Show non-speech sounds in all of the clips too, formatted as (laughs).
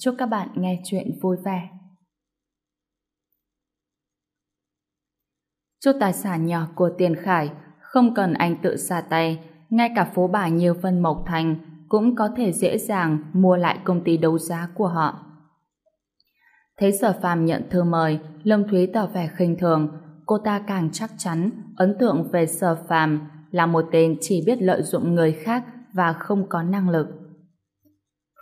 Chúc các bạn nghe chuyện vui vẻ. Chút tài sản nhỏ của Tiền Khải không cần anh tự xả tay, ngay cả phố bà nhiều phân Mộc Thành cũng có thể dễ dàng mua lại công ty đấu giá của họ. Thấy Sở Phàm nhận thư mời, Lâm Thúy tỏ vẻ khinh thường, cô ta càng chắc chắn ấn tượng về Sở Phàm là một tên chỉ biết lợi dụng người khác và không có năng lực.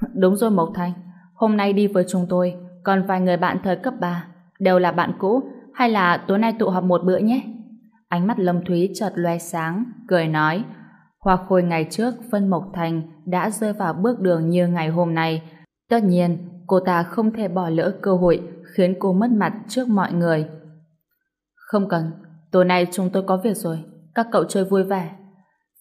(laughs) Đúng rồi Mộc Thành, hôm nay đi với chúng tôi, còn vài người bạn thời cấp 3, đều là bạn cũ, hay là tối nay tụ họp một bữa nhé? Ánh mắt Lâm Thúy chợt loe sáng, cười nói, Hoa khôi ngày trước Vân Mộc Thành đã rơi vào bước đường như ngày hôm nay. Tất nhiên, cô ta không thể bỏ lỡ cơ hội khiến cô mất mặt trước mọi người. Không cần, tối nay chúng tôi có việc rồi, các cậu chơi vui vẻ.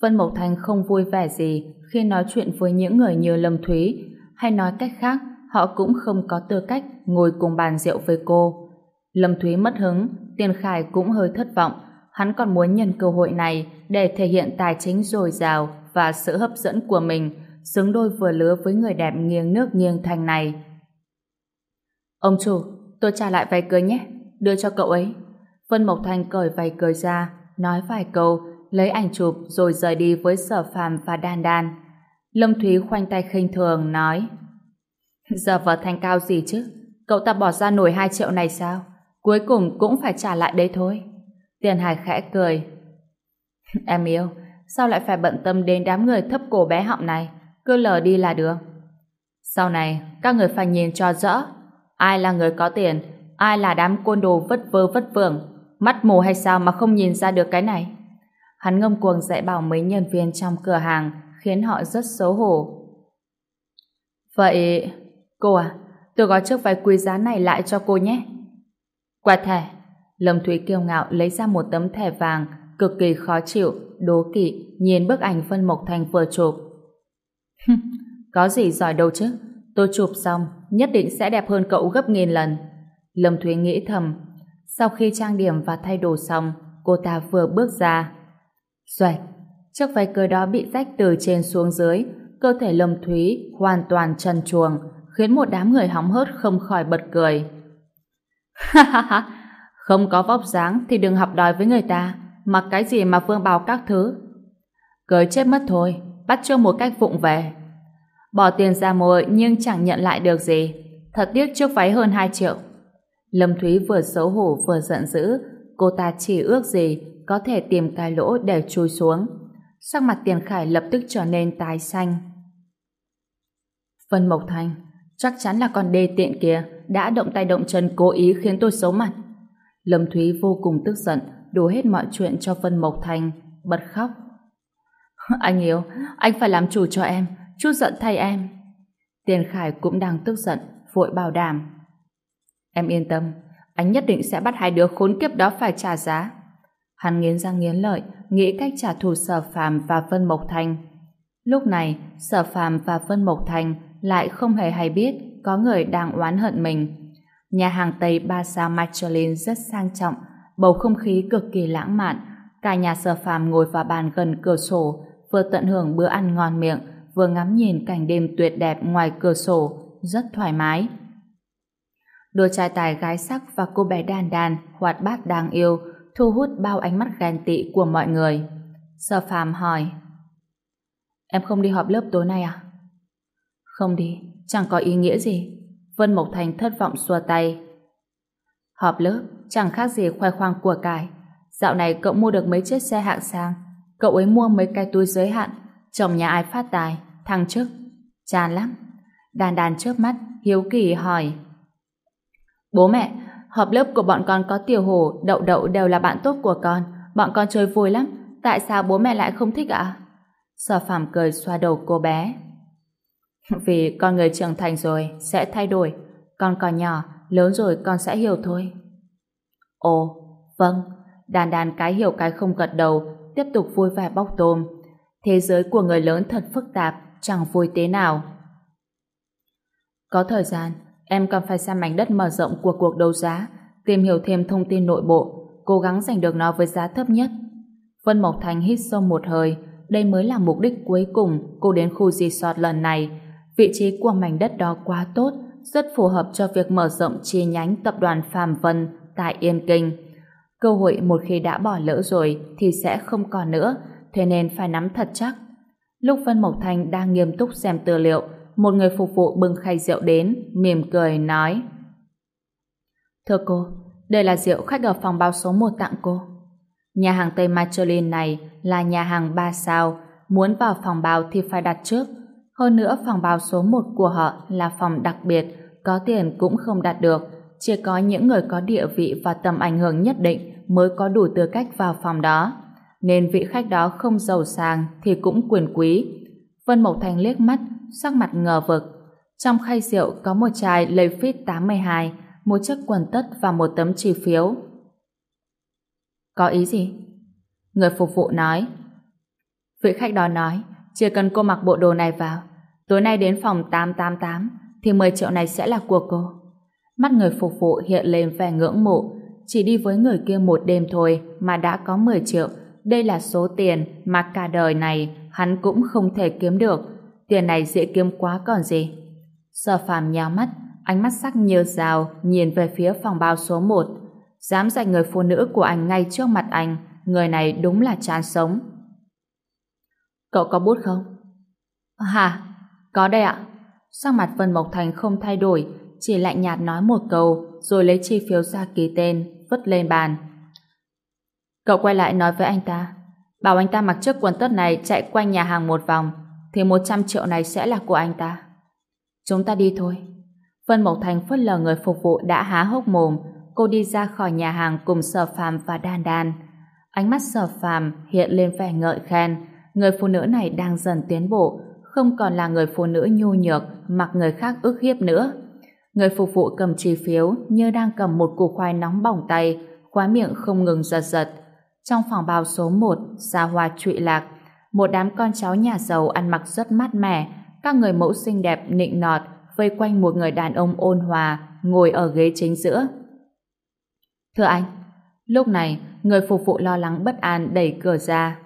Vân Mộc Thành không vui vẻ gì khi nói chuyện với những người như Lâm Thúy, hay nói cách khác, họ cũng không có tư cách ngồi cùng bàn rượu với cô. Lâm Thúy mất hứng, Tiền Khải cũng hơi thất vọng, hắn còn muốn nhân cơ hội này để thể hiện tài chính dồi dào và sự hấp dẫn của mình, xứng đôi vừa lứa với người đẹp nghiêng nước nghiêng thành này. Ông chủ, tôi trả lại váy cưới nhé, đưa cho cậu ấy. Vân Mộc thành cởi váy cưới ra, nói vài câu, lấy ảnh chụp rồi rời đi với sở phàm và đan đan. Lâm Thúy khoanh tay khinh thường, nói Giờ vợ thanh cao gì chứ? Cậu ta bỏ ra nổi 2 triệu này sao? Cuối cùng cũng phải trả lại đấy thôi. Tiền Hải khẽ cười. (laughs) Em yêu, sao lại phải bận tâm đến đám người thấp cổ bé họng này? Cứ lờ đi là được. Sau này, các người phải nhìn cho rõ. Ai là người có tiền, ai là đám côn đồ vất vơ vất vưởng. Mắt mù hay sao mà không nhìn ra được cái này? Hắn ngâm cuồng dạy bảo mấy nhân viên trong cửa hàng, khiến họ rất xấu hổ. Vậy, cô à, tôi gói chiếc váy quý giá này lại cho cô nhé. Quẹt thẻ. Lâm Thúy kiêu ngạo lấy ra một tấm thẻ vàng, cực kỳ khó chịu, đố kỵ, nhìn bức ảnh phân Mộc Thành vừa chụp. Có gì giỏi đâu chứ, tôi chụp xong, nhất định sẽ đẹp hơn cậu gấp nghìn lần. Lâm Thúy nghĩ thầm, sau khi trang điểm và thay đồ xong, cô ta vừa bước ra. Xoạch, chiếc váy cưới đó bị rách từ trên xuống dưới, cơ thể Lâm Thúy hoàn toàn trần truồng, khiến một đám người hóng hớt không khỏi bật cười. (laughs) Ha ha ha, không có vóc dáng thì đừng học đòi với người ta, mặc cái gì mà vương bào các thứ. Cười chết mất thôi, bắt chưa một cách vụng về. Bỏ tiền ra mua nhưng chẳng nhận lại được gì. Thật tiếc chiếc váy hơn 2 triệu. Lâm Thúy vừa xấu hổ vừa giận dữ, cô ta chỉ ước gì có thể tìm cái lỗ để chui xuống. Sắc mặt Tiền Khải lập tức trở nên tái xanh. Vân Mộc Thành, chắc chắn là con đê tiện kia đã động tay động chân cố ý khiến tôi xấu mặt. Lâm Thúy vô cùng tức giận, đổ hết mọi chuyện cho Vân Mộc Thành, bật khóc. (laughs) Anh yêu, anh phải làm chủ cho em, chút giận thay em. Tiền Khải cũng đang tức giận, vội bảo đảm. Em yên tâm, anh nhất định sẽ bắt hai đứa khốn kiếp đó phải trả giá. Hắn nghiến răng nghiến lợi, nghĩ cách trả thù Sở Phàm và Vân Mộc Thành. Lúc này, Sở Phàm và Vân Mộc Thành lại không hề hay biết có người đang oán hận mình. Nhà hàng Tây ba sao Michelin rất sang trọng, bầu không khí cực kỳ lãng mạn. Cả nhà Sở Phàm ngồi vào bàn gần cửa sổ, vừa tận hưởng bữa ăn ngon miệng, vừa ngắm nhìn cảnh đêm tuyệt đẹp ngoài cửa sổ, rất thoải mái. Đôi trai tài gái sắc và cô bé đàn đàn, hoạt bát đáng yêu, thu hút bao ánh mắt ghen tị của mọi người. Sở phàm hỏi Em không đi họp lớp tối nay à? Không đi, chẳng có ý nghĩa gì. Vân Mộc Thành thất vọng xua tay. Họp lớp chẳng khác gì khoe khoang của cải. Dạo này cậu mua được mấy chiếc xe hạng sang. Cậu ấy mua mấy cái túi giới hạn. Chồng nhà ai phát tài, thăng chức. Chán lắm. Đàn đàn trước mắt, hiếu kỳ hỏi. Bố mẹ, họp lớp của bọn con có tiểu hổ, đậu đậu đều là bạn tốt của con. Bọn con chơi vui lắm. Tại sao bố mẹ lại không thích ạ? Sở phàm cười xoa đầu cô bé. Vì con người trưởng thành rồi, sẽ thay đổi. con còn nhỏ, lớn rồi con sẽ hiểu thôi. Ồ, vâng, đàn đàn cái hiểu cái không gật đầu, tiếp tục vui vẻ bóc tôm. Thế giới của người lớn thật phức tạp, chẳng vui thế nào. Có thời gian, em cần phải xem mảnh đất mở rộng của cuộc đấu giá, tìm hiểu thêm thông tin nội bộ, cố gắng giành được nó với giá thấp nhất. Vân Mộc Thành hít sâu một hơi, đây mới là mục đích cuối cùng cô đến khu resort lần này. Vị trí của mảnh đất đó quá tốt, rất phù hợp cho việc mở rộng chi nhánh tập đoàn Phạm Vân tại Yên Kinh. Cơ hội một khi đã bỏ lỡ rồi thì sẽ không còn nữa, thế nên phải nắm thật chắc. Lúc Vân Mộc Thanh đang nghiêm túc xem tư liệu, một người phục vụ bưng khay rượu đến, mỉm cười nói Thưa cô, đây là rượu khách ở phòng bao số 1 tặng cô. Nhà hàng Tây Michelin này là nhà hàng 3 sao, muốn vào phòng bao thì phải đặt trước. Hơn nữa phòng báo số 1 của họ là phòng đặc biệt, có tiền cũng không đạt được, chỉ có những người có địa vị và tầm ảnh hưởng nhất định mới có đủ tư cách vào phòng đó. Nên vị khách đó không giàu sang thì cũng quyền quý. Vân Mộc Thành liếc mắt, sắc mặt ngờ vực. Trong khay rượu có một chai Lefit 82, một chiếc quần tất và một tấm chi phiếu. Có ý gì? Người phục vụ nói. Vị khách đó nói, chỉ cần cô mặc bộ đồ này vào, tối nay đến phòng 888 thì 10 triệu này sẽ là của cô. Mắt người phục vụ hiện lên vẻ ngưỡng mộ, chỉ đi với người kia một đêm thôi mà đã có 10 triệu. Đây là số tiền mà cả đời này hắn cũng không thể kiếm được. Tiền này dễ kiếm quá còn gì. Sở phàm nhào mắt, ánh mắt sắc như rào nhìn về phía phòng bao số 1. Dám dạy người phụ nữ của anh ngay trước mặt anh, người này đúng là chán sống. Cậu có bút không? Hả? Có đây ạ. Sắc mặt Vân Mộc Thành không thay đổi, chỉ lạnh nhạt nói một câu, rồi lấy chi phiếu ra ký tên, vứt lên bàn. Cậu quay lại nói với anh ta, bảo anh ta mặc chiếc quần tất này chạy quanh nhà hàng một vòng, thì 100 triệu này sẽ là của anh ta. Chúng ta đi thôi. Vân Mộc Thành phớt lờ người phục vụ đã há hốc mồm, cô đi ra khỏi nhà hàng cùng Sở Phàm và Đan Đan. Ánh mắt Sở Phàm hiện lên vẻ ngợi khen, người phụ nữ này đang dần tiến bộ, không còn là người phụ nữ nhu nhược mặc người khác ức hiếp nữa. Người phục vụ cầm chi phiếu như đang cầm một củ khoai nóng bỏng tay, khóa miệng không ngừng giật giật. Trong phòng bao số 1, xa hoa trụy lạc, một đám con cháu nhà giàu ăn mặc rất mát mẻ, các người mẫu xinh đẹp nịnh nọt vây quanh một người đàn ông ôn hòa ngồi ở ghế chính giữa. Thưa anh, lúc này người phục vụ lo lắng bất an đẩy cửa ra.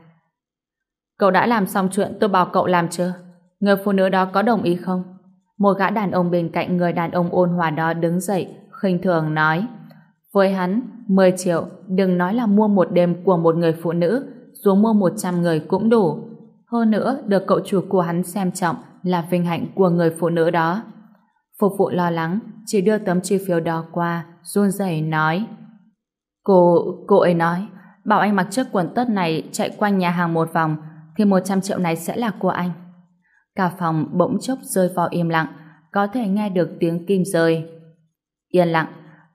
Cậu đã làm xong chuyện tôi bảo cậu làm chưa? Người phụ nữ đó có đồng ý không? Một gã đàn ông bên cạnh người đàn ông ôn hòa đó đứng dậy, khinh thường nói. Với hắn, 10 triệu, đừng nói là mua một đêm của một người phụ nữ, dù mua 100 người cũng đủ. Hơn nữa, được cậu chủ của hắn xem trọng là vinh hạnh của người phụ nữ đó. Phục vụ lo lắng, chỉ đưa tấm chi phiếu đó qua, run rẩy nói. Cô, cô ấy nói, bảo anh mặc chiếc quần tất này chạy quanh nhà hàng một vòng, thì 100 triệu này sẽ là của anh. Cả phòng bỗng chốc rơi vào im lặng, có thể nghe được tiếng kim rơi. Yên lặng,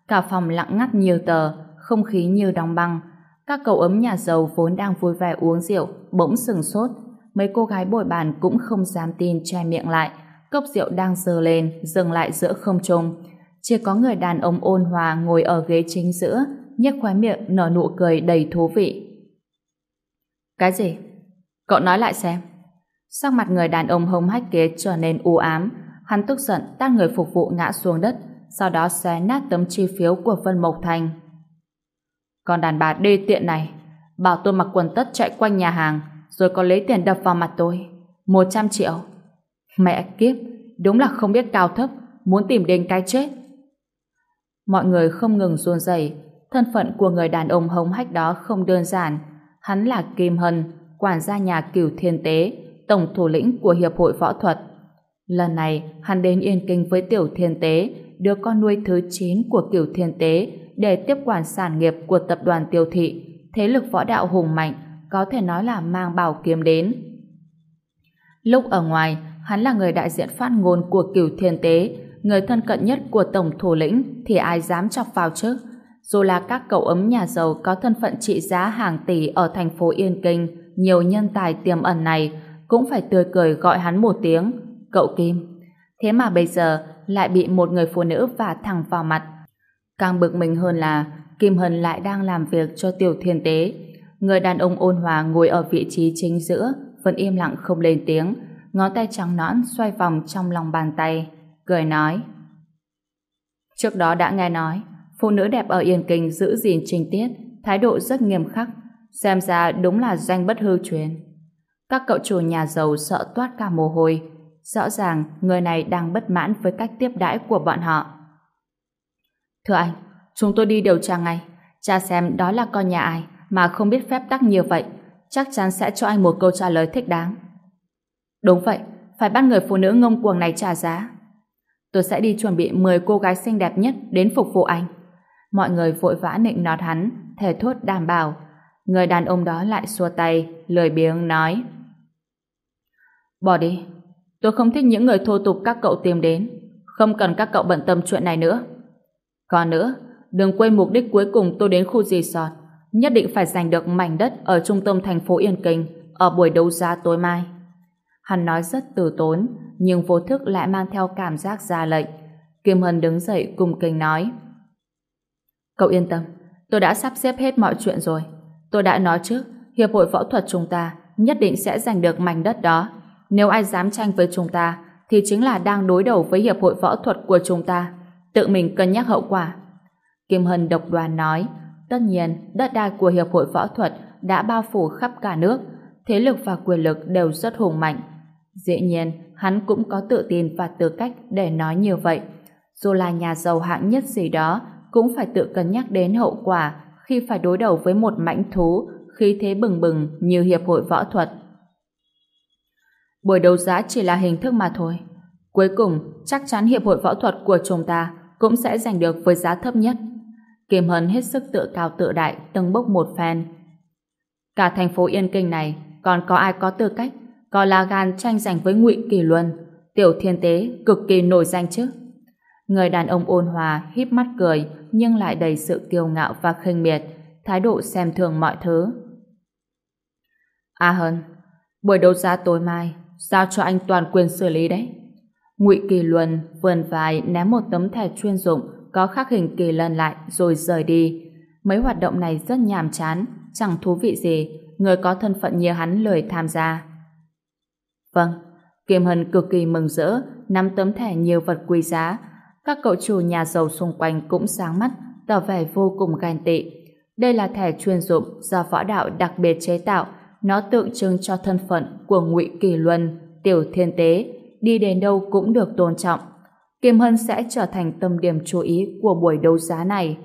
cả phòng lặng ngắt nhiều tờ, không khí như đóng băng. Các cậu ấm nhà giàu vốn đang vui vẻ uống rượu, bỗng sừng sốt. Mấy cô gái bồi bàn cũng không dám tin che miệng lại. Cốc rượu đang dơ lên, dừng lại giữa không trung. Chỉ có người đàn ông ôn hòa ngồi ở ghế chính giữa, nhếch khóe miệng nở nụ cười đầy thú vị. Cái gì? Cậu nói lại xem. Sắc mặt người đàn ông hống hách kia trở nên u ám, hắn tức giận tát người phục vụ ngã xuống đất, sau đó xé nát tấm chi phiếu của Vân Mộc Thành. Còn đàn bà đê tiện này, bảo tôi mặc quần tất chạy quanh nhà hàng, rồi có lấy tiền đập vào mặt tôi. một trăm triệu. Mẹ kiếp, đúng là không biết cao thấp, muốn tìm đến cái chết. Mọi người không ngừng run rẩy, thân phận của người đàn ông hống hách đó không đơn giản. Hắn là Kim Hân, quản gia nhà cửu thiên tế, tổng thủ lĩnh của Hiệp hội Võ thuật. Lần này, hắn đến Yên Kinh với Tiểu Thiên Tế, đứa con nuôi thứ 9 của Cửu Thiên Tế, để tiếp quản sản nghiệp của tập đoàn Tiêu Thị, thế lực võ đạo hùng mạnh, có thể nói là mang bảo kiếm đến. Lúc ở ngoài, hắn là người đại diện phát ngôn của Cửu Thiên Tế, người thân cận nhất của tổng thủ lĩnh thì ai dám chọc vào chứ? Dù là các cậu ấm nhà giàu có thân phận trị giá hàng tỷ ở thành phố Yên Kinh, nhiều nhân tài tiềm ẩn này cũng phải tươi cười gọi hắn một tiếng, cậu Kim. Thế mà bây giờ, lại bị một người phụ nữ vả thẳng vào mặt. Càng bực mình hơn là Kim Hân lại đang làm việc cho tiểu thiên tế. Người đàn ông ôn hòa ngồi ở vị trí chính giữa vẫn im lặng không lên tiếng ngón tay trắng nõn xoay vòng trong lòng bàn tay cười nói Trước đó đã nghe nói phụ nữ đẹp ở Yên Kinh giữ gìn trinh tiết thái độ rất nghiêm khắc xem ra đúng là danh bất hư truyền. Các cậu chủ nhà giàu sợ toát cả mồ hôi rõ ràng người này đang bất mãn với cách tiếp đãi của bọn họ. Thưa anh, chúng tôi đi điều tra ngay cha xem đó là con nhà ai mà không biết phép tắc như vậy chắc chắn sẽ cho anh một câu trả lời thích đáng. Đúng vậy, phải bắt người phụ nữ ngông cuồng này trả giá. Tôi sẽ đi chuẩn bị 10 cô gái xinh đẹp nhất đến phục vụ anh. Mọi người vội vã nịnh nọt hắn, thề thốt đảm bảo. Người đàn ông đó lại xua tay, lười biếng nói. Bỏ đi, tôi không thích những người thô tục các cậu tìm đến. Không cần các cậu bận tâm chuyện này nữa. Còn nữa, đừng quên mục đích cuối cùng tôi đến khu resort. Nhất định phải giành được mảnh đất ở trung tâm thành phố Yên Kinh ở buổi đấu giá tối mai. Hắn nói rất từ tốn, nhưng vô thức lại mang theo cảm giác ra lệnh. Kim Hân đứng dậy cùng kinh nói. Cậu yên tâm, tôi đã sắp xếp hết mọi chuyện rồi. Tôi đã nói trước, Hiệp hội Võ thuật chúng ta nhất định sẽ giành được mảnh đất đó. Nếu ai dám tranh với chúng ta, thì chính là đang đối đầu với Hiệp hội Võ thuật của chúng ta. Tự mình cân nhắc hậu quả. Kim Hân độc đoàn nói, tất nhiên, đất đai của Hiệp hội Võ thuật đã bao phủ khắp cả nước, thế lực và quyền lực đều rất hùng mạnh, Dĩ nhiên, hắn cũng có tự tin và tư cách để nói như vậy. Dù là nhà giàu hạng nhất gì đó, cũng phải tự cân nhắc đến hậu quả khi phải đối đầu với một mãnh thú khí thế bừng bừng như Hiệp hội Võ thuật. Buổi đấu giá chỉ là hình thức mà thôi. Cuối cùng, chắc chắn Hiệp hội Võ thuật của chúng ta cũng sẽ giành được với giá thấp nhất. Kim Hân hết sức tự cao tự đại, từng bốc một phen. Cả thành phố Yên Kinh này còn có ai có tư cách có lá gan tranh giành với ngụy Kỳ Luân, tiểu thiên tế cực kỳ nổi danh chứ. Người đàn ông ôn hòa, híp mắt cười, nhưng lại đầy sự kiêu ngạo và khinh miệt, thái độ xem thường mọi thứ. A Hân, buổi đấu giá tối mai, giao cho anh toàn quyền xử lý đấy. Ngụy Kỳ Luân vườn vai ném một tấm thẻ chuyên dụng có khắc hình kỳ lân lại rồi rời đi. Mấy hoạt động này rất nhàm chán, chẳng thú vị gì, người có thân phận như hắn lười tham gia. Vâng, Kim Hân cực kỳ mừng rỡ, nắm tấm thẻ nhiều vật quý giá. Các cậu chủ nhà giàu xung quanh cũng sáng mắt, tỏ vẻ vô cùng ghen tị. Đây là thẻ chuyên dụng do võ đạo đặc biệt chế tạo, nó tượng trưng cho thân phận của Ngụy Kỳ Luân, Tiểu Thiên Tế, đi đến đâu cũng được tôn trọng. Kim Hân sẽ trở thành tâm điểm chú ý của buổi đấu giá này.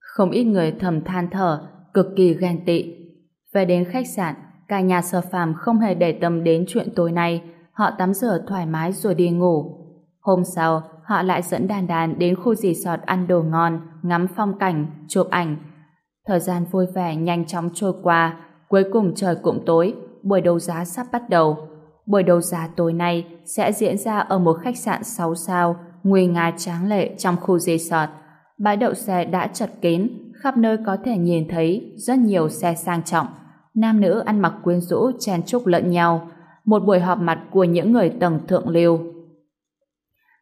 Không ít người thầm than thở, cực kỳ ghen tị. Về đến khách sạn, Cả nhà sở phàm không hề để tâm đến chuyện tối nay, họ tắm rửa thoải mái rồi đi ngủ. Hôm sau, họ lại dẫn đàn đàn đến khu resort ăn đồ ngon, ngắm phong cảnh, chụp ảnh. Thời gian vui vẻ nhanh chóng trôi qua, cuối cùng trời cũng tối, buổi đấu giá sắp bắt đầu. Buổi đấu giá tối nay sẽ diễn ra ở một khách sạn 6 sao, nguy nga tráng lệ trong khu resort. Bãi đậu xe đã chật kín, khắp nơi có thể nhìn thấy rất nhiều xe sang trọng, nam nữ ăn mặc quyến rũ chen chúc lẫn nhau, một buổi họp mặt của những người tầng thượng lưu.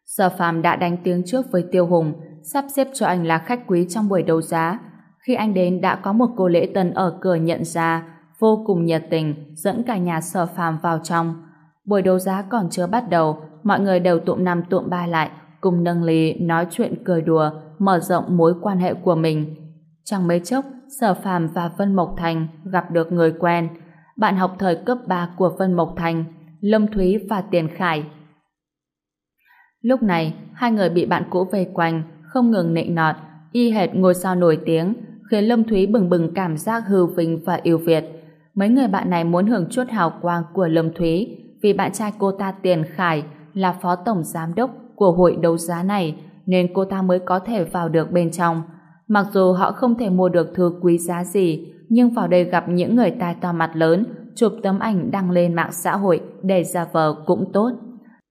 Sở phàm đã đánh tiếng trước với Tiêu Hùng, sắp xếp cho anh là khách quý trong buổi đấu giá. Khi anh đến đã có một cô lễ tân ở cửa nhận ra, vô cùng nhiệt tình, dẫn cả nhà Sở phàm vào trong. Buổi đấu giá còn chưa bắt đầu, mọi người đều tụm năm tụm ba lại, cùng nâng ly nói chuyện cười đùa, mở rộng mối quan hệ của mình. Chẳng mấy chốc, Sở Phàm và Vân Mộc Thành gặp được người quen, bạn học thời cấp 3 của Vân Mộc Thành, Lâm Thúy và Tiền Khải. Lúc này, hai người bị bạn cũ vây quanh, không ngừng nịnh nọt, y hệt ngôi sao nổi tiếng, khiến Lâm Thúy bừng bừng cảm giác hư vinh và yêu Việt. Mấy người bạn này muốn hưởng chút hào quang của Lâm Thúy vì bạn trai cô ta Tiền Khải là phó tổng giám đốc của hội đấu giá này nên cô ta mới có thể vào được bên trong. Mặc dù họ không thể mua được thứ quý giá gì, nhưng vào đây gặp những người tai to mặt lớn, chụp tấm ảnh đăng lên mạng xã hội để ra vờ cũng tốt.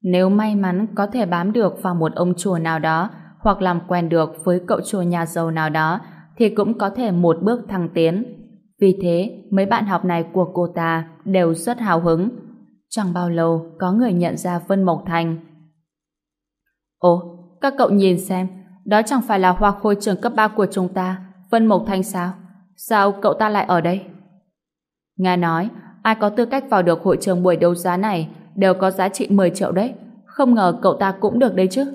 Nếu may mắn có thể bám được vào một ông chùa nào đó, hoặc làm quen được với cậu chùa nhà giàu nào đó, thì cũng có thể một bước thăng tiến. Vì thế, mấy bạn học này của cô ta đều rất hào hứng. Chẳng bao lâu, có người nhận ra Vân Mộc Thành. Ồ, Các cậu nhìn xem, đó chẳng phải là hoa khôi trường cấp 3 của chúng ta, Vân Mộc Thanh sao? Sao cậu ta lại ở đây? Nghe nói, ai có tư cách vào được hội trường buổi đấu giá này đều có giá trị 10 triệu đấy. Không ngờ cậu ta cũng được đấy chứ.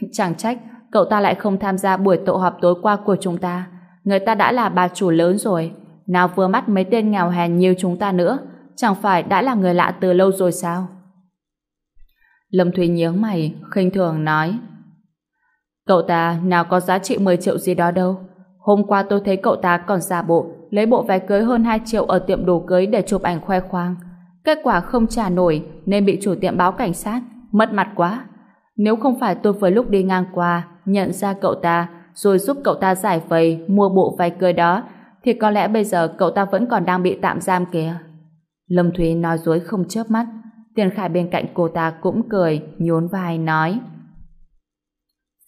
(laughs) Chẳng trách, cậu ta lại không tham gia buổi tụ họp tối qua của chúng ta. Người ta đã là bà chủ lớn rồi. Nào vừa mắt mấy tên nghèo hèn như chúng ta nữa. Chẳng phải đã là người lạ từ lâu rồi sao? Lâm Thúy nhướng mày, khinh thường nói. Cậu ta nào có giá trị 10 triệu gì đó đâu. Hôm qua tôi thấy cậu ta còn giả bộ, lấy bộ váy cưới hơn 2 triệu ở tiệm đồ cưới để chụp ảnh khoe khoang. Kết quả không trả nổi nên bị chủ tiệm báo cảnh sát. Mất mặt quá. Nếu không phải tôi vừa lúc đi ngang qua, nhận ra cậu ta, rồi giúp cậu ta giải vây, mua bộ váy cưới đó, thì có lẽ bây giờ cậu ta vẫn còn đang bị tạm giam kìa. Lâm Thúy nói dối không chớp mắt. Tiền Khải bên cạnh cô ta cũng cười, nhún vai nói.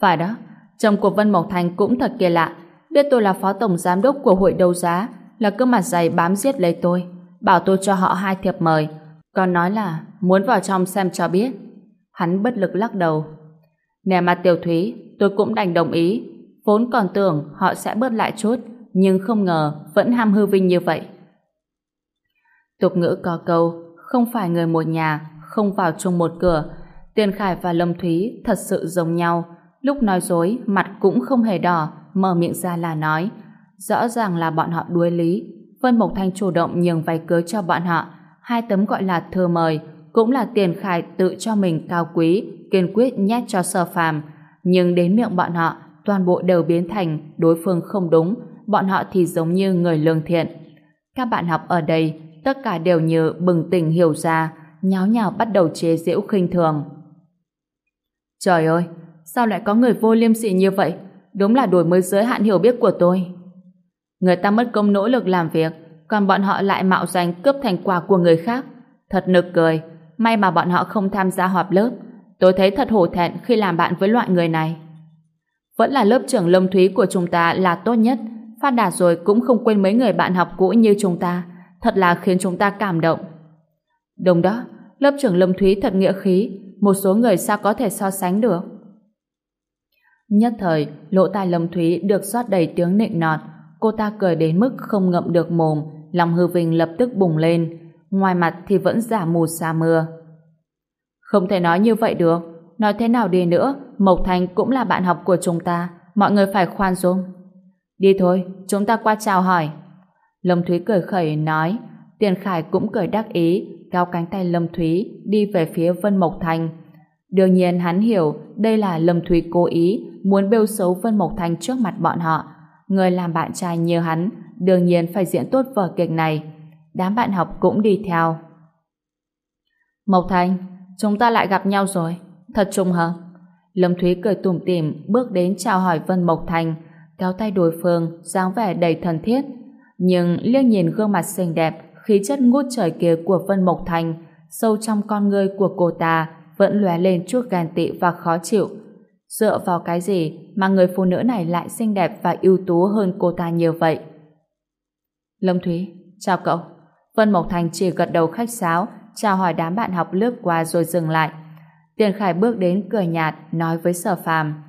Phải đó, chồng của Vân Mộc Thành cũng thật kỳ lạ. Biết tôi là phó tổng giám đốc của hội đấu giá, là cứ mặt dày bám giết lấy tôi, bảo tôi cho họ hai thiệp mời. Còn nói là muốn vào trong xem cho biết. Hắn bất lực lắc đầu. Nè mặt tiểu thúy, tôi cũng đành đồng ý. Vốn còn tưởng họ sẽ bớt lại chút, nhưng không ngờ vẫn ham hư vinh như vậy. Tục ngữ có câu, không phải người một nhà, không vào chung một cửa. Tiền Khải và Lâm Thúy thật sự giống nhau. Lúc nói dối, mặt cũng không hề đỏ, mở miệng ra là nói. Rõ ràng là bọn họ đuối lý. Vân Mộc Thanh chủ động nhường váy cưới cho bọn họ. Hai tấm gọi là thơ mời, cũng là tiền khải tự cho mình cao quý, kiên quyết nhét cho sơ phàm. Nhưng đến miệng bọn họ, toàn bộ đều biến thành đối phương không đúng, bọn họ thì giống như người lương thiện. Các bạn học ở đây, tất cả đều như bừng tỉnh hiểu ra, nháo nhào bắt đầu chế giễu khinh thường. Trời ơi, sao lại có người vô liêm sỉ như vậy? Đúng là đổi mới giới hạn hiểu biết của tôi. Người ta mất công nỗ lực làm việc, còn bọn họ lại mạo danh cướp thành quả của người khác. Thật nực cười, may mà bọn họ không tham gia họp lớp. Tôi thấy thật hổ thẹn khi làm bạn với loại người này. Vẫn là lớp trưởng Lâm Thúy của chúng ta là tốt nhất, phát đạt rồi cũng không quên mấy người bạn học cũ như chúng ta, thật là khiến chúng ta cảm động. Đúng đó, lớp trưởng Lâm Thúy thật nghĩa khí, một số người sao có thể so sánh được. Nhất thời, lỗ tai Lâm Thúy được rót đầy tiếng nịnh nọt, cô ta cười đến mức không ngậm được mồm, lòng hư vinh lập tức bùng lên, ngoài mặt thì vẫn giả mù xa mưa. Không thể nói như vậy được, nói thế nào đi nữa, Mộc Thành cũng là bạn học của chúng ta, mọi người phải khoan dung. Đi thôi, chúng ta qua chào hỏi. Lâm Thúy cười khẩy nói, Tiền Khải cũng cười đắc ý, kéo cánh tay Lâm Thúy đi về phía Vân Mộc Thành. Đương nhiên hắn hiểu đây là Lâm Thúy cố ý muốn bêu xấu Vân Mộc Thành trước mặt bọn họ. Người làm bạn trai như hắn đương nhiên phải diễn tốt vở kịch này. Đám bạn học cũng đi theo. Mộc Thành, chúng ta lại gặp nhau rồi. Thật trùng hợp. Lâm Thúy cười tủm tỉm bước đến chào hỏi Vân Mộc Thành, kéo tay đối phương, dáng vẻ đầy thân thiết. Nhưng liếc nhìn gương mặt xinh đẹp, khí chất ngút trời kia của Vân Mộc Thành, sâu trong con người của cô ta vẫn lóe lên chút ghen tị và khó chịu. Dựa vào cái gì mà người phụ nữ này lại xinh đẹp và ưu tú hơn cô ta nhiều vậy? Lâm Thúy, chào cậu. Vân Mộc Thành chỉ gật đầu khách sáo, chào hỏi đám bạn học lướt qua rồi dừng lại. Tiền Khải bước đến cười nhạt, nói với Sở Phàm.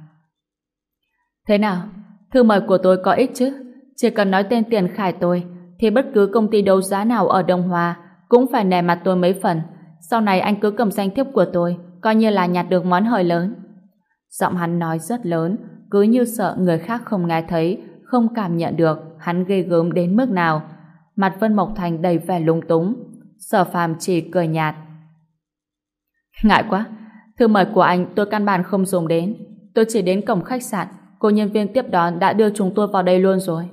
Thế nào? Thư mời của tôi có ích chứ? Chỉ cần nói tên Tiền Khải tôi, thì bất cứ công ty đấu giá nào ở Đông Hòa cũng phải nề mặt tôi mấy phần. Sau này anh cứ cầm danh thiếp của tôi, coi như là nhặt được món hời lớn. Giọng hắn nói rất lớn, cứ như sợ người khác không nghe thấy, không cảm nhận được hắn ghê gớm đến mức nào. Mặt Vân Mộc Thành đầy vẻ lung túng. Sở phàm chỉ cười nhạt. Ngại quá, thư mời của anh tôi căn bản không dùng đến. Tôi chỉ đến cổng khách sạn, cô nhân viên tiếp đón đã đưa chúng tôi vào đây luôn rồi.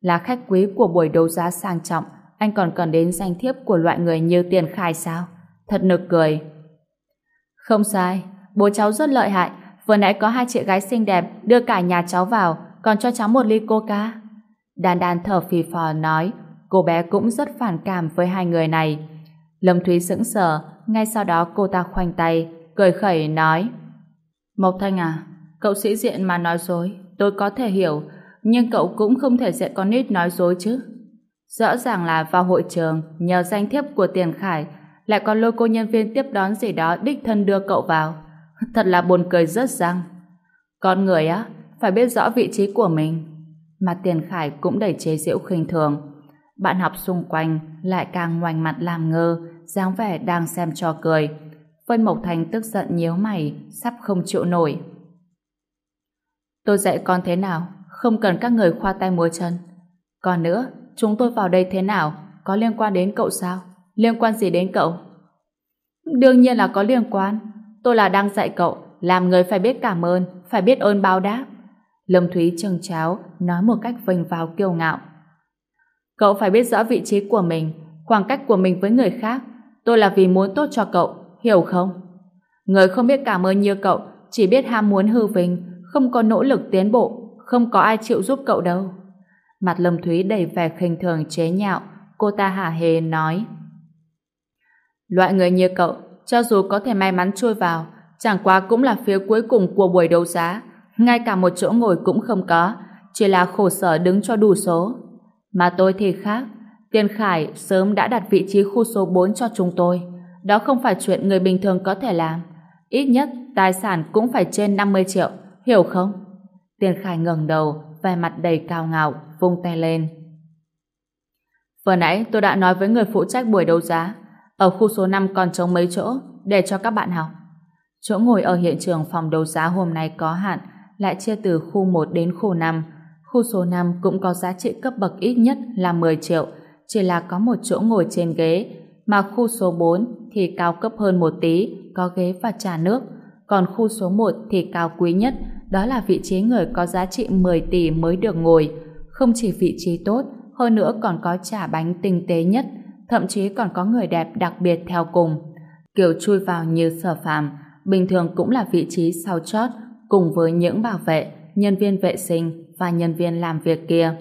Là khách quý của buổi đấu giá sang trọng, anh còn cần đến danh thiếp của loại người như tiền khai sao? Thật nực cười. Không sai, bố cháu rất lợi hại, vừa nãy có hai chị gái xinh đẹp đưa cả nhà cháu vào, còn cho cháu một ly coca. Đàn đàn thở phì phò nói, cô bé cũng rất phản cảm với hai người này. Lâm Thúy sững sờ, ngay sau đó cô ta khoanh tay, cười khẩy nói Mộc Thanh à, cậu sĩ diện mà nói dối, tôi có thể hiểu, nhưng cậu cũng không thể dạy con nít nói dối chứ. Rõ ràng là vào hội trường, nhờ danh thiếp của Tiền Khải, lại còn lôi cô nhân viên tiếp đón gì đó đích thân đưa cậu vào. Thật là buồn cười rất răng. Con người á, phải biết rõ vị trí của mình. Mà Tiền Khải cũng đầy chế giễu khinh thường. Bạn học xung quanh lại càng ngoảnh mặt làm ngơ, dáng vẻ đang xem cho cười. Vân Mộc Thành tức giận nhíu mày, sắp không chịu nổi. Tôi dạy con thế nào, không cần các người khoa tay múa chân. Còn nữa, chúng tôi vào đây thế nào, có liên quan đến cậu sao? Liên quan gì đến cậu? Đương nhiên là có liên quan. Tôi là đang dạy cậu, làm người phải biết cảm ơn, phải biết ơn báo đáp. Lâm Thúy trừng cháo, nói một cách vênh vào kiêu ngạo. Cậu phải biết rõ vị trí của mình, khoảng cách của mình với người khác. Tôi là vì muốn tốt cho cậu, hiểu không? Người không biết cảm ơn như cậu, chỉ biết ham muốn hư vinh, không có nỗ lực tiến bộ, không có ai chịu giúp cậu đâu. Mặt Lâm Thúy đầy vẻ khinh thường chế nhạo, cô ta hả hề nói. Loại người như cậu, cho dù có thể may mắn chui vào, chẳng qua cũng là phía cuối cùng của buổi đấu giá, ngay cả một chỗ ngồi cũng không có, chỉ là khổ sở đứng cho đủ số. Mà tôi thì khác, tiên Khải sớm đã đặt vị trí khu số 4 cho chúng tôi. Đó không phải chuyện người bình thường có thể làm. Ít nhất, tài sản cũng phải trên 50 triệu, hiểu không? Tiền Khải ngẩng đầu, vẻ mặt đầy cao ngạo, vung tay lên. Vừa nãy tôi đã nói với người phụ trách buổi đấu giá, ở khu số 5 còn trống mấy chỗ để cho các bạn học. Chỗ ngồi ở hiện trường phòng đấu giá hôm nay có hạn, lại chia từ khu 1 đến khu 5. Khu số 5 cũng có giá trị cấp bậc ít nhất là 10 triệu, chỉ là có một chỗ ngồi trên ghế, mà khu số 4 thì cao cấp hơn một tí, có ghế và trà nước. Còn khu số 1 thì cao quý nhất, đó là vị trí người có giá trị 10 tỷ mới được ngồi. Không chỉ vị trí tốt, hơn nữa còn có trả bánh tinh tế nhất, thậm chí còn có người đẹp đặc biệt theo cùng. Kiểu chui vào như sở phàm, bình thường cũng là vị trí sau chót, cùng với những bảo vệ, nhân viên vệ sinh và nhân viên làm việc kia.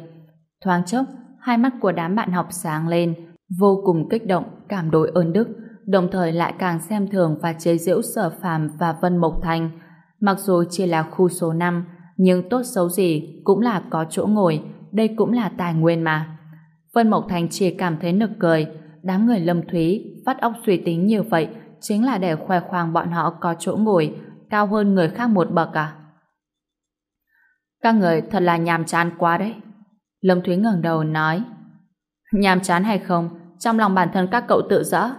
Thoáng chốc, hai mắt của đám bạn học sáng lên, vô cùng kích động, cảm đối ơn đức, đồng thời lại càng xem thường và chế giễu sở phàm và Vân Mộc Thành. Mặc dù chỉ là khu số 5, nhưng tốt xấu gì cũng là có chỗ ngồi, đây cũng là tài nguyên mà. Vân Mộc Thành chỉ cảm thấy nực cười, đám người lâm thúy phát óc suy tính như vậy chính là để khoe khoang bọn họ có chỗ ngồi cao hơn người khác một bậc à? Các người thật là nhàm chán quá đấy. Lâm Thúy ngẩng đầu nói Nhàm chán hay không, trong lòng bản thân các cậu tự rõ.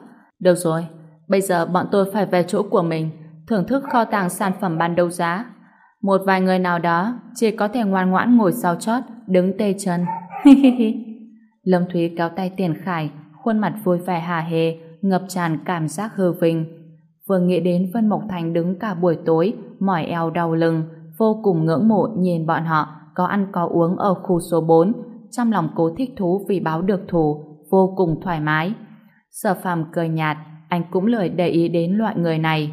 Được rồi, bây giờ bọn tôi phải về chỗ của mình, thưởng thức kho tàng sản phẩm ban đấu giá. Một vài người nào đó chỉ có thể ngoan ngoãn ngồi sau chót, đứng tê chân. (laughs) Lâm Thúy kéo tay Tiền Khải, khuôn mặt vui vẻ hà hề ngập tràn cảm giác hư vinh. Vừa nghĩ đến Vân Mộc Thành đứng cả buổi tối, mỏi eo đau lưng, vô cùng ngưỡng mộ nhìn bọn họ có ăn có uống ở khu số 4, trong lòng cố thích thú vì báo được thù, vô cùng thoải mái. Sở phàm cười nhạt, anh cũng lười để ý đến loại người này.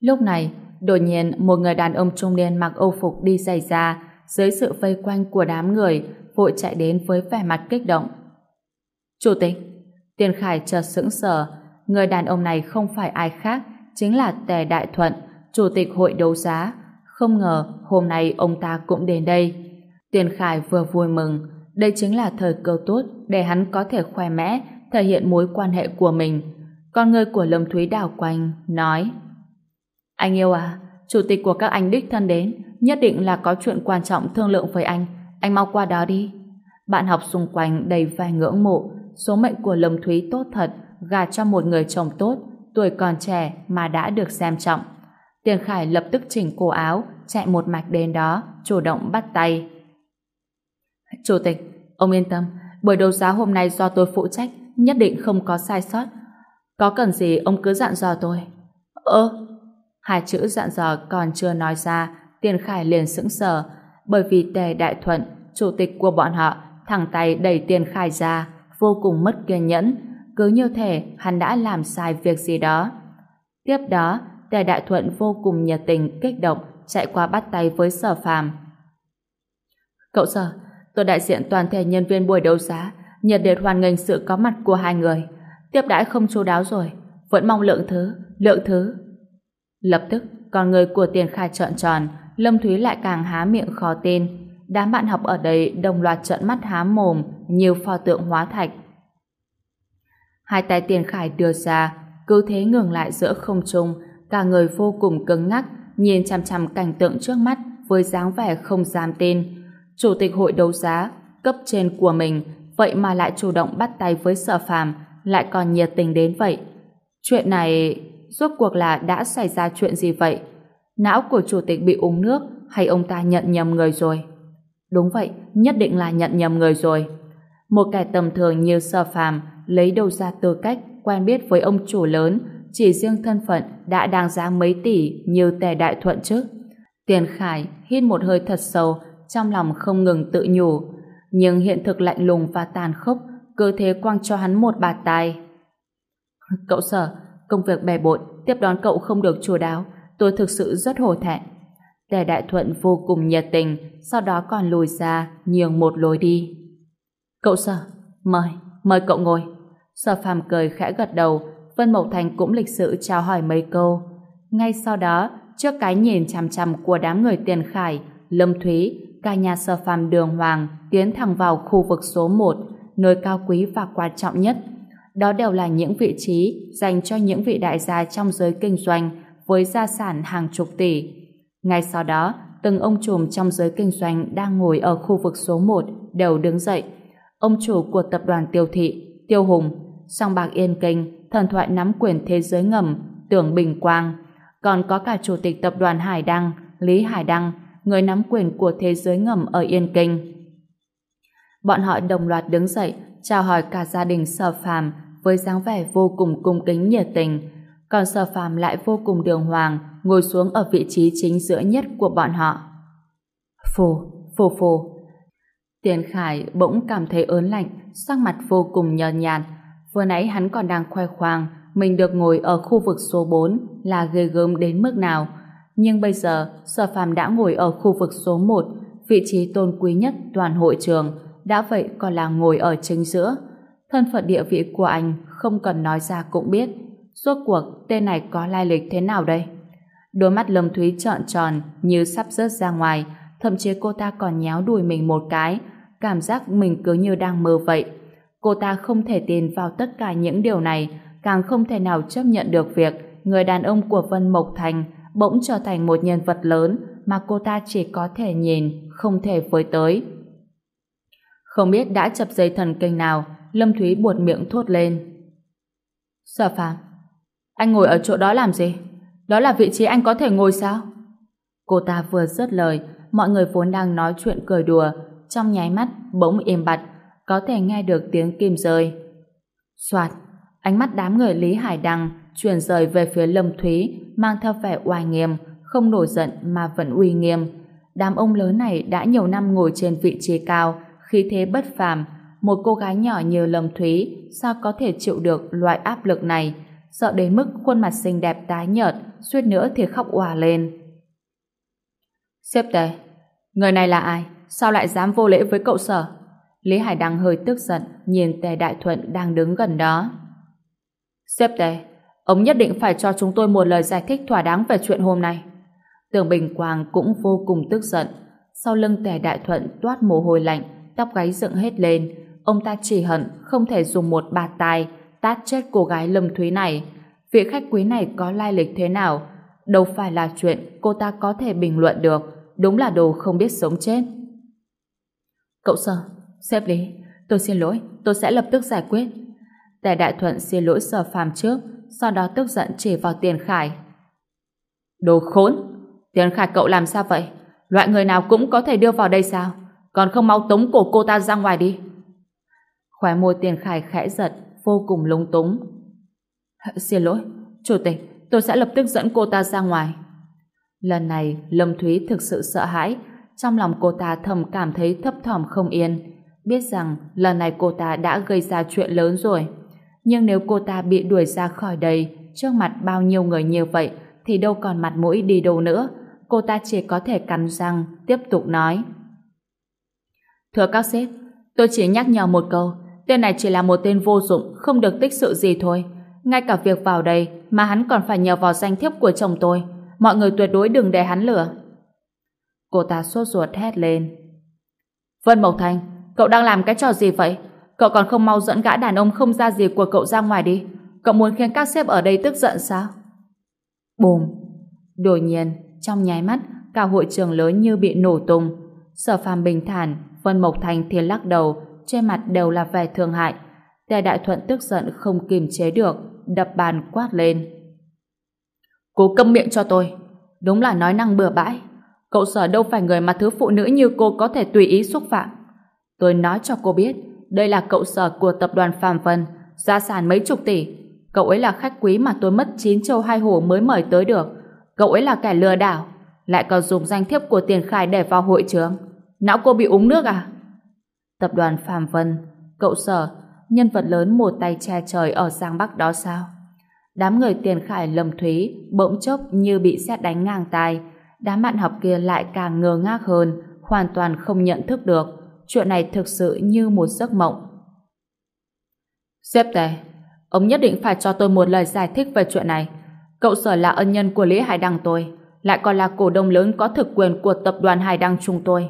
Lúc này, đột nhiên một người đàn ông trung niên mặc âu phục đi giày ra, dưới sự vây quanh của đám người, vội chạy đến với vẻ mặt kích động. Chủ tịch, Tiền Khải chợt sững sờ, người đàn ông này không phải ai khác, chính là Tề Đại Thuận, chủ tịch hội đấu giá. Không ngờ hôm nay ông ta cũng đến đây. Tiền Khải vừa vui mừng, đây chính là thời cơ tốt để hắn có thể khoe mẽ, thể hiện mối quan hệ của mình. Con người của Lâm Thúy đảo quanh, nói Anh yêu à, chủ tịch của các anh đích thân đến, nhất định là có chuyện quan trọng thương lượng với anh. Anh mau qua đó đi. Bạn học xung quanh đầy vài ngưỡng mộ, số mệnh của Lâm Thúy tốt thật, gà cho một người chồng tốt, tuổi còn trẻ mà đã được xem trọng. Tiền Khải lập tức chỉnh cổ áo, chạy một mạch đến đó, chủ động bắt tay. Chủ tịch, ông yên tâm, buổi đấu giá hôm nay do tôi phụ trách, nhất định không có sai sót. Có cần gì ông cứ dặn dò tôi. Ơ, hai chữ dặn dò còn chưa nói ra, Tiền Khải liền sững sờ, bởi vì Tề Đại Thuận, chủ tịch của bọn họ, thẳng tay đẩy Tiền Khải ra, vô cùng mất kiên nhẫn, cứ như thể hắn đã làm sai việc gì đó. Tiếp đó, Tề Đại Thuận vô cùng nhiệt tình, kích động, chạy qua bắt tay với sở phàm. Cậu sở, tôi đại diện toàn thể nhân viên buổi đấu giá, nhiệt liệt hoan nghênh sự có mặt của hai người. Tiếp đãi không chu đáo rồi, vẫn mong lượng thứ, lượng thứ. Lập tức, con người của tiền khai trợn tròn, Lâm Thúy lại càng há miệng khó tin. Đám bạn học ở đây đồng loạt trợn mắt há mồm, nhiều pho tượng hóa thạch. Hai tay tiền khải đưa ra, cứ thế ngừng lại giữa không trung, cả người vô cùng cứng ngắc, nhìn chằm chằm cảnh tượng trước mắt với dáng vẻ không dám tin. Chủ tịch hội đấu giá, cấp trên của mình, vậy mà lại chủ động bắt tay với sở phàm, lại còn nhiệt tình đến vậy. Chuyện này, rốt cuộc là đã xảy ra chuyện gì vậy? Não của chủ tịch bị uống nước hay ông ta nhận nhầm người rồi? Đúng vậy, nhất định là nhận nhầm người rồi. Một kẻ tầm thường như sở phàm lấy đâu ra tư cách quen biết với ông chủ lớn chỉ riêng thân phận đã đáng giá mấy tỷ như tề đại thuận chứ. Tiền Khải hít một hơi thật sâu trong lòng không ngừng tự nhủ nhưng hiện thực lạnh lùng và tàn khốc cứ thế quăng cho hắn một bạt tai. (laughs) Cậu sở, công việc bề bộn tiếp đón cậu không được chu đáo tôi thực sự rất hổ thẹn. Tề Đại Thuận vô cùng nhiệt tình sau đó còn lùi ra nhường một lối đi. Cậu sở, mời, mời cậu ngồi. Sở phàm cười khẽ gật đầu Vân Mộc Thành cũng lịch sự chào hỏi mấy câu. Ngay sau đó, trước cái nhìn chằm chằm của đám người tiền khải, Lâm Thúy, cả nhà sở phàm đường hoàng tiến thẳng vào khu vực số 1, nơi cao quý và quan trọng nhất. Đó đều là những vị trí dành cho những vị đại gia trong giới kinh doanh với gia sản hàng chục tỷ. Ngay sau đó, từng ông trùm trong giới kinh doanh đang ngồi ở khu vực số 1 đều đứng dậy. Ông chủ của tập đoàn Tiêu Thị, Tiêu Hùng, Song Bạc Yên Kinh, thần thoại nắm quyền thế giới ngầm, Tưởng Bình Quang, còn có cả chủ tịch tập đoàn Hải Đăng, Lý Hải Đăng, người nắm quyền của thế giới ngầm ở Yên Kinh. Bọn họ đồng loạt đứng dậy, chào hỏi cả gia đình Sở Phàm với dáng vẻ vô cùng cung kính nhiệt tình, còn Sở Phàm lại vô cùng đường hoàng, ngồi xuống ở vị trí chính giữa nhất của bọn họ. Phù, phù phù. Tiền Khải bỗng cảm thấy ớn lạnh, sắc mặt vô cùng nhợt nhạt, Vừa nãy hắn còn đang khoe khoang mình được ngồi ở khu vực số 4 là ghê gớm đến mức nào. Nhưng bây giờ, Sở Phàm đã ngồi ở khu vực số 1, vị trí tôn quý nhất toàn hội trường, đã vậy còn là ngồi ở chính giữa. Thân phận địa vị của anh không cần nói ra cũng biết. Rốt cuộc, tên này có lai lịch thế nào đây? Đôi mắt Lâm Thúy trợn tròn như sắp rớt ra ngoài, thậm chí cô ta còn nhéo đùi mình một cái, cảm giác mình cứ như đang mơ vậy. Cô ta không thể tin vào tất cả những điều này, càng không thể nào chấp nhận được việc người đàn ông của Vân Mộc Thành bỗng trở thành một nhân vật lớn mà cô ta chỉ có thể nhìn, không thể với tới. Không biết đã chập dây thần kinh nào, Lâm Thúy buột miệng thốt lên. Sở phàm, anh ngồi ở chỗ đó làm gì? Đó là vị trí anh có thể ngồi sao? Cô ta vừa dứt lời, mọi người vốn đang nói chuyện cười đùa, trong nháy mắt bỗng im bặt, có thể nghe được tiếng kim rơi. Soạt, ánh mắt đám người Lý Hải Đăng chuyển rời về phía Lâm Thúy mang theo vẻ oai nghiêm, không nổi giận mà vẫn uy nghiêm. Đám ông lớn này đã nhiều năm ngồi trên vị trí cao, khí thế bất phàm. Một cô gái nhỏ như Lâm Thúy sao có thể chịu được loại áp lực này, sợ đến mức khuôn mặt xinh đẹp tái nhợt, suýt nữa thì khóc òa lên. Xếp tề, người này là ai? Sao lại dám vô lễ với cậu sở? Lý Hải Đăng hơi tức giận nhìn Tề Đại Thuận đang đứng gần đó. Xếp Tề, ông nhất định phải cho chúng tôi một lời giải thích thỏa đáng về chuyện hôm nay. Tưởng Bình Quang cũng vô cùng tức giận. Sau lưng Tề Đại Thuận toát mồ hôi lạnh, tóc gáy dựng hết lên. Ông ta chỉ hận không thể dùng một bạt tài tát chết cô gái Lâm Thúy này. Vị khách quý này có lai lịch thế nào? Đâu phải là chuyện cô ta có thể bình luận được. Đúng là đồ không biết sống chết. Cậu Sơ, Sếp Lý, tôi xin lỗi, tôi sẽ lập tức giải quyết. Tề Đại Thuận xin lỗi sở phàm trước, sau đó tức giận chỉ vào Tiền Khải. Đồ khốn! Tiền Khải cậu làm sao vậy? Loại người nào cũng có thể đưa vào đây sao? Còn không mau tống cổ cô ta ra ngoài đi. Khóe môi Tiền Khải khẽ giật, vô cùng lúng túng. Xin lỗi, Chủ tịch, tôi sẽ lập tức dẫn cô ta ra ngoài. Lần này, Lâm Thúy thực sự sợ hãi, trong lòng cô ta thầm cảm thấy thấp thỏm không yên biết rằng lần này cô ta đã gây ra chuyện lớn rồi. Nhưng nếu cô ta bị đuổi ra khỏi đây trước mặt bao nhiêu người như vậy thì đâu còn mặt mũi đi đâu nữa. Cô ta chỉ có thể cắn răng tiếp tục nói. Thưa các sếp, tôi chỉ nhắc nhở một câu tên này chỉ là một tên vô dụng không được tích sự gì thôi. Ngay cả việc vào đây mà hắn còn phải nhờ vào danh thiếp của chồng tôi. Mọi người tuyệt đối đừng để hắn lừa. Cô ta sốt ruột hét lên. Vân Mộc Thành, Cậu đang làm cái trò gì vậy? Cậu còn không mau dẫn gã đàn ông không ra gì của cậu ra ngoài đi. Cậu muốn khiến các sếp ở đây tức giận sao? Bùm! Đột nhiên, trong nháy mắt, cả hội trường lớn như bị nổ tung. Sở phàm bình thản, Vân Mộc Thành thì lắc đầu, trên mặt đều là vẻ thương hại. Tề Đại Thuận tức giận không kiềm chế được, đập bàn quát lên. cố câm miệng cho tôi. Đúng là nói năng bừa bãi. Cậu sở đâu phải người mà thứ phụ nữ như cô có thể tùy ý xúc phạm. Tôi nói cho cô biết, đây là cậu sở của tập đoàn Phạm Vân, gia sản mấy chục tỷ. Cậu ấy là khách quý mà tôi mất chín châu hai hổ mới mời tới được. Cậu ấy là kẻ lừa đảo, lại còn dùng danh thiếp của tiền khai để vào hội trường. Não cô bị uống nước à? Tập đoàn Phạm Vân, cậu sở, nhân vật lớn một tay che trời ở Giang Bắc đó sao? Đám người tiền khải lầm thúy bỗng chốc như bị xét đánh ngang tai. Đám bạn học kia lại càng ngơ ngác hơn, hoàn toàn không nhận thức được. Chuyện này thực sự như một giấc mộng. Xếp tề, ông nhất định phải cho tôi một lời giải thích về chuyện này. Cậu sở là ân nhân của Lý Hải Đăng tôi, lại còn là cổ đông lớn có thực quyền của tập đoàn Hải Đăng chúng tôi.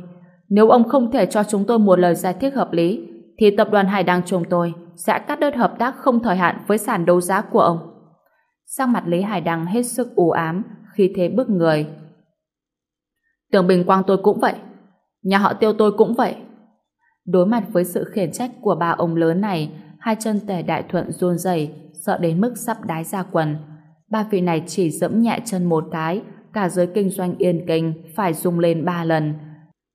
Nếu ông không thể cho chúng tôi một lời giải thích hợp lý, thì tập đoàn Hải Đăng chúng tôi sẽ cắt đứt hợp tác không thời hạn với sàn đấu giá của ông. Sắc mặt Lý Hải Đăng hết sức u ám khi thế bức người. Tưởng Bình Quang tôi cũng vậy. Nhà họ tiêu tôi cũng vậy. Đối mặt với sự khiển trách của ba ông lớn này, hai chân tề đại thuận run rẩy, sợ đến mức sắp đái ra quần. Ba vị này chỉ dẫm nhẹ chân một cái, cả giới kinh doanh yên kinh phải rung lên ba lần.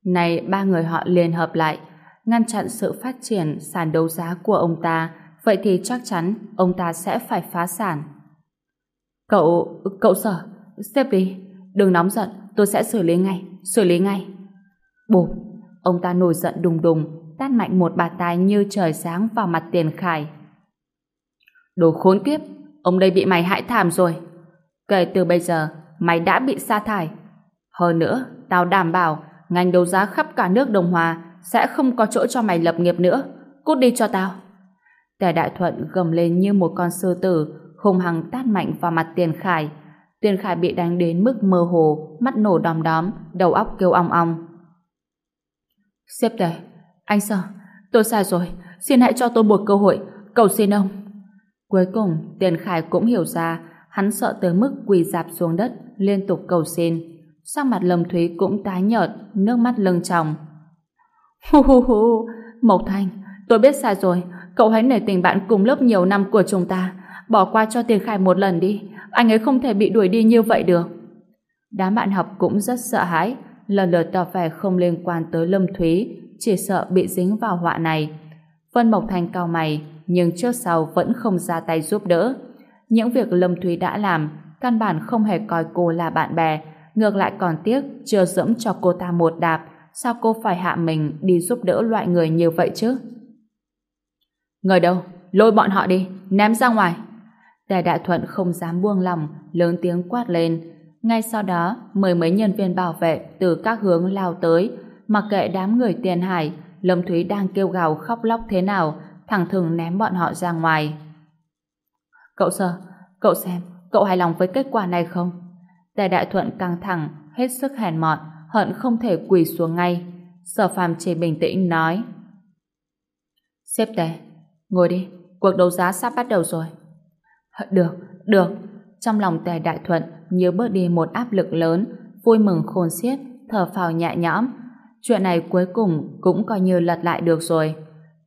Này ba người họ liên hợp lại, ngăn chặn sự phát triển sàn đấu giá của ông ta, vậy thì chắc chắn ông ta sẽ phải phá sản. Cậu, cậu sở, xếp đi, đừng nóng giận, tôi sẽ xử lý ngay, xử lý ngay. Bụp, ông ta nổi giận đùng đùng, tát mạnh một bà tài như trời sáng vào mặt tiền khải. Đồ khốn kiếp, ông đây bị mày hại thảm rồi. Kể từ bây giờ, mày đã bị sa thải. Hơn nữa, tao đảm bảo ngành đấu giá khắp cả nước Đồng Hòa sẽ không có chỗ cho mày lập nghiệp nữa. Cút đi cho tao. Tề Đại Thuận gầm lên như một con sư tử, hung hăng tát mạnh vào mặt Tiền Khải. Tiền Khải bị đánh đến mức mơ hồ, mắt nổ đom đóm, đầu óc kêu ong ong. Xếp tề, anh sợ, tôi sai rồi, xin hãy cho tôi một cơ hội, cầu xin ông. Cuối cùng, Tiền Khải cũng hiểu ra, hắn sợ tới mức quỳ dạp xuống đất, liên tục cầu xin. Sắc mặt Lâm Thúy cũng tái nhợt, nước mắt lưng tròng. Hu hu hu, Mộc Thanh, tôi biết sai rồi, cậu hãy nể tình bạn cùng lớp nhiều năm của chúng ta, bỏ qua cho Tiền Khải một lần đi, anh ấy không thể bị đuổi đi như vậy được. Đám bạn học cũng rất sợ hãi, lần lượt tỏ vẻ không liên quan tới Lâm Thúy, chỉ sợ bị dính vào họa này. Vân Mộc Thanh cao mày, nhưng trước sau vẫn không ra tay giúp đỡ. Những việc Lâm Thúy đã làm, căn bản không hề coi cô là bạn bè, ngược lại còn tiếc chưa dẫm cho cô ta một đạp, sao cô phải hạ mình đi giúp đỡ loại người như vậy chứ? Người đâu? Lôi bọn họ đi, ném ra ngoài. Tề Đại Thuận không dám buông lòng, lớn tiếng quát lên. Ngay sau đó, mười mấy nhân viên bảo vệ từ các hướng lao tới, mặc kệ đám người tiền hải, Lâm Thúy đang kêu gào khóc lóc thế nào, thẳng thừng ném bọn họ ra ngoài. Cậu sơ, cậu xem, cậu hài lòng với kết quả này không? Tề Đại Thuận căng thẳng, hết sức hèn mọn, hận không thể quỳ xuống ngay. Sở phàm chỉ bình tĩnh nói. Xếp tề, ngồi đi, cuộc đấu giá sắp bắt đầu rồi. Được, được. Trong lòng tề đại thuận như bớt đi một áp lực lớn, vui mừng khôn xiết, thở phào nhẹ nhõm. Chuyện này cuối cùng cũng coi như lật lại được rồi.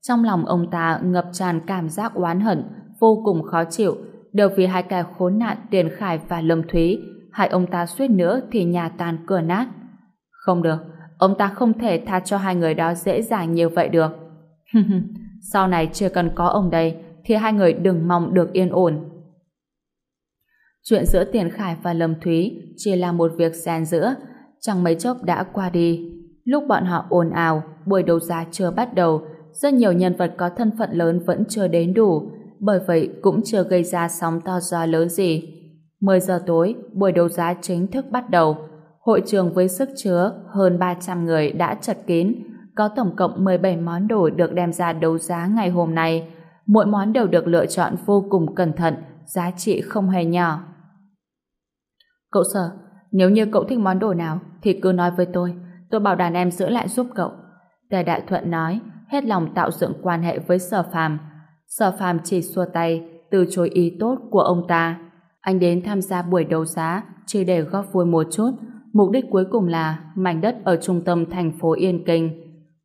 Trong lòng ông ta ngập tràn cảm giác oán hận, vô cùng khó chịu, đều vì hai kẻ khốn nạn Tiền Khải và Lâm Thúy, hai ông ta suýt nữa thì nhà tan cửa nát. Không được, ông ta không thể tha cho hai người đó dễ dàng như vậy được. Sau này chưa cần có ông đây, thì hai người đừng mong được yên ổn. Chuyện giữa Tiền Khải và Lâm Thúy chỉ là một việc xen giữa, chẳng mấy chốc đã qua đi. Lúc bọn họ ồn ào, buổi đấu giá chưa bắt đầu, rất nhiều nhân vật có thân phận lớn vẫn chưa đến đủ, bởi vậy cũng chưa gây ra sóng to gió lớn gì. 10 giờ tối, buổi đấu giá chính thức bắt đầu. Hội trường với sức chứa hơn 300 người đã chật kín, có tổng cộng 17 món đồ được đem ra đấu giá ngày hôm nay. Mỗi món đều được lựa chọn vô cùng cẩn thận, giá trị không hề nhỏ. Cậu sở, nếu như cậu thích món đồ nào thì cứ nói với tôi, tôi bảo đàn em giữ lại giúp cậu. Tề Đại Thuận nói, hết lòng tạo dựng quan hệ với sở phàm. Sở phàm chỉ xua tay, từ chối ý tốt của ông ta. Anh đến tham gia buổi đấu giá chỉ để góp vui một chút, mục đích cuối cùng là mảnh đất ở trung tâm thành phố Yên Kinh.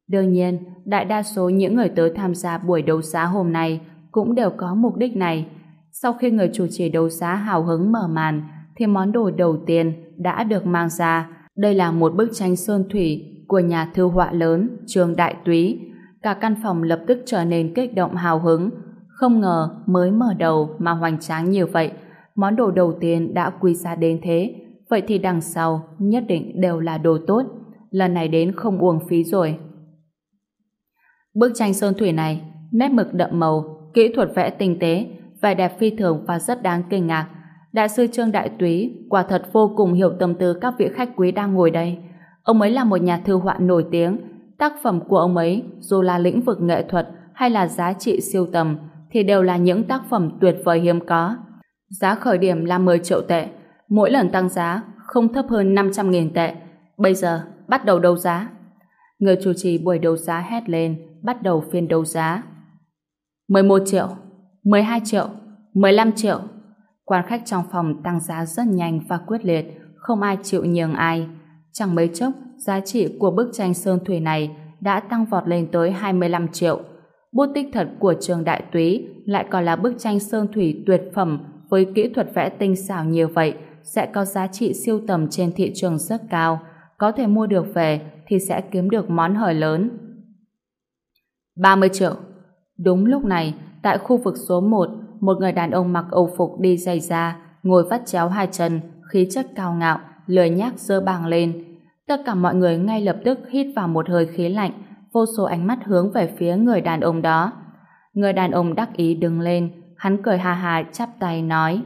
Đương nhiên, đại đa số những người tới tham gia buổi đấu giá hôm nay cũng đều có mục đích này. Sau khi người chủ trì đấu giá hào hứng mở màn, thì món đồ đầu tiên đã được mang ra. Đây là một bức tranh sơn thủy của nhà thư họa lớn Trương Đại Túy. Cả căn phòng lập tức trở nên kích động hào hứng. Không ngờ mới mở đầu mà hoành tráng như vậy. Món đồ đầu tiên đã quy ra đến thế. Vậy thì đằng sau nhất định đều là đồ tốt. Lần này đến không uổng phí rồi. Bức tranh sơn thủy này, nét mực đậm màu, kỹ thuật vẽ tinh tế, vẻ đẹp phi thường và rất đáng kinh ngạc. Đại sư Trương Đại Túy quả thật vô cùng hiểu tâm tư các vị khách quý đang ngồi đây. Ông ấy là một nhà thư họa nổi tiếng. Tác phẩm của ông ấy, dù là lĩnh vực nghệ thuật hay là giá trị siêu tầm, thì đều là những tác phẩm tuyệt vời hiếm có. Giá khởi điểm là 10 triệu tệ. Mỗi lần tăng giá không thấp hơn 500.000 tệ. Bây giờ, bắt đầu đấu giá. Người chủ trì buổi đấu giá hét lên, bắt đầu phiên đấu giá. 11 triệu, 12 triệu, 15 triệu. Quan khách trong phòng tăng giá rất nhanh và quyết liệt, không ai chịu nhường ai. Chẳng mấy chốc, giá trị của bức tranh sơn thủy này đã tăng vọt lên tới 25 triệu. Bút tích thật của trường đại túy lại còn là bức tranh sơn thủy tuyệt phẩm với kỹ thuật vẽ tinh xảo như vậy sẽ có giá trị siêu tầm trên thị trường rất cao. Có thể mua được về thì sẽ kiếm được món hời lớn. 30 triệu. Đúng lúc này, tại khu vực số 1, một người đàn ông mặc âu phục đi giày da, ngồi vắt chéo hai chân, khí chất cao ngạo, lười nhác dơ bàng lên. Tất cả mọi người ngay lập tức hít vào một hơi khí lạnh, vô số ánh mắt hướng về phía người đàn ông đó. Người đàn ông đắc ý đứng lên, hắn cười ha ha chắp tay nói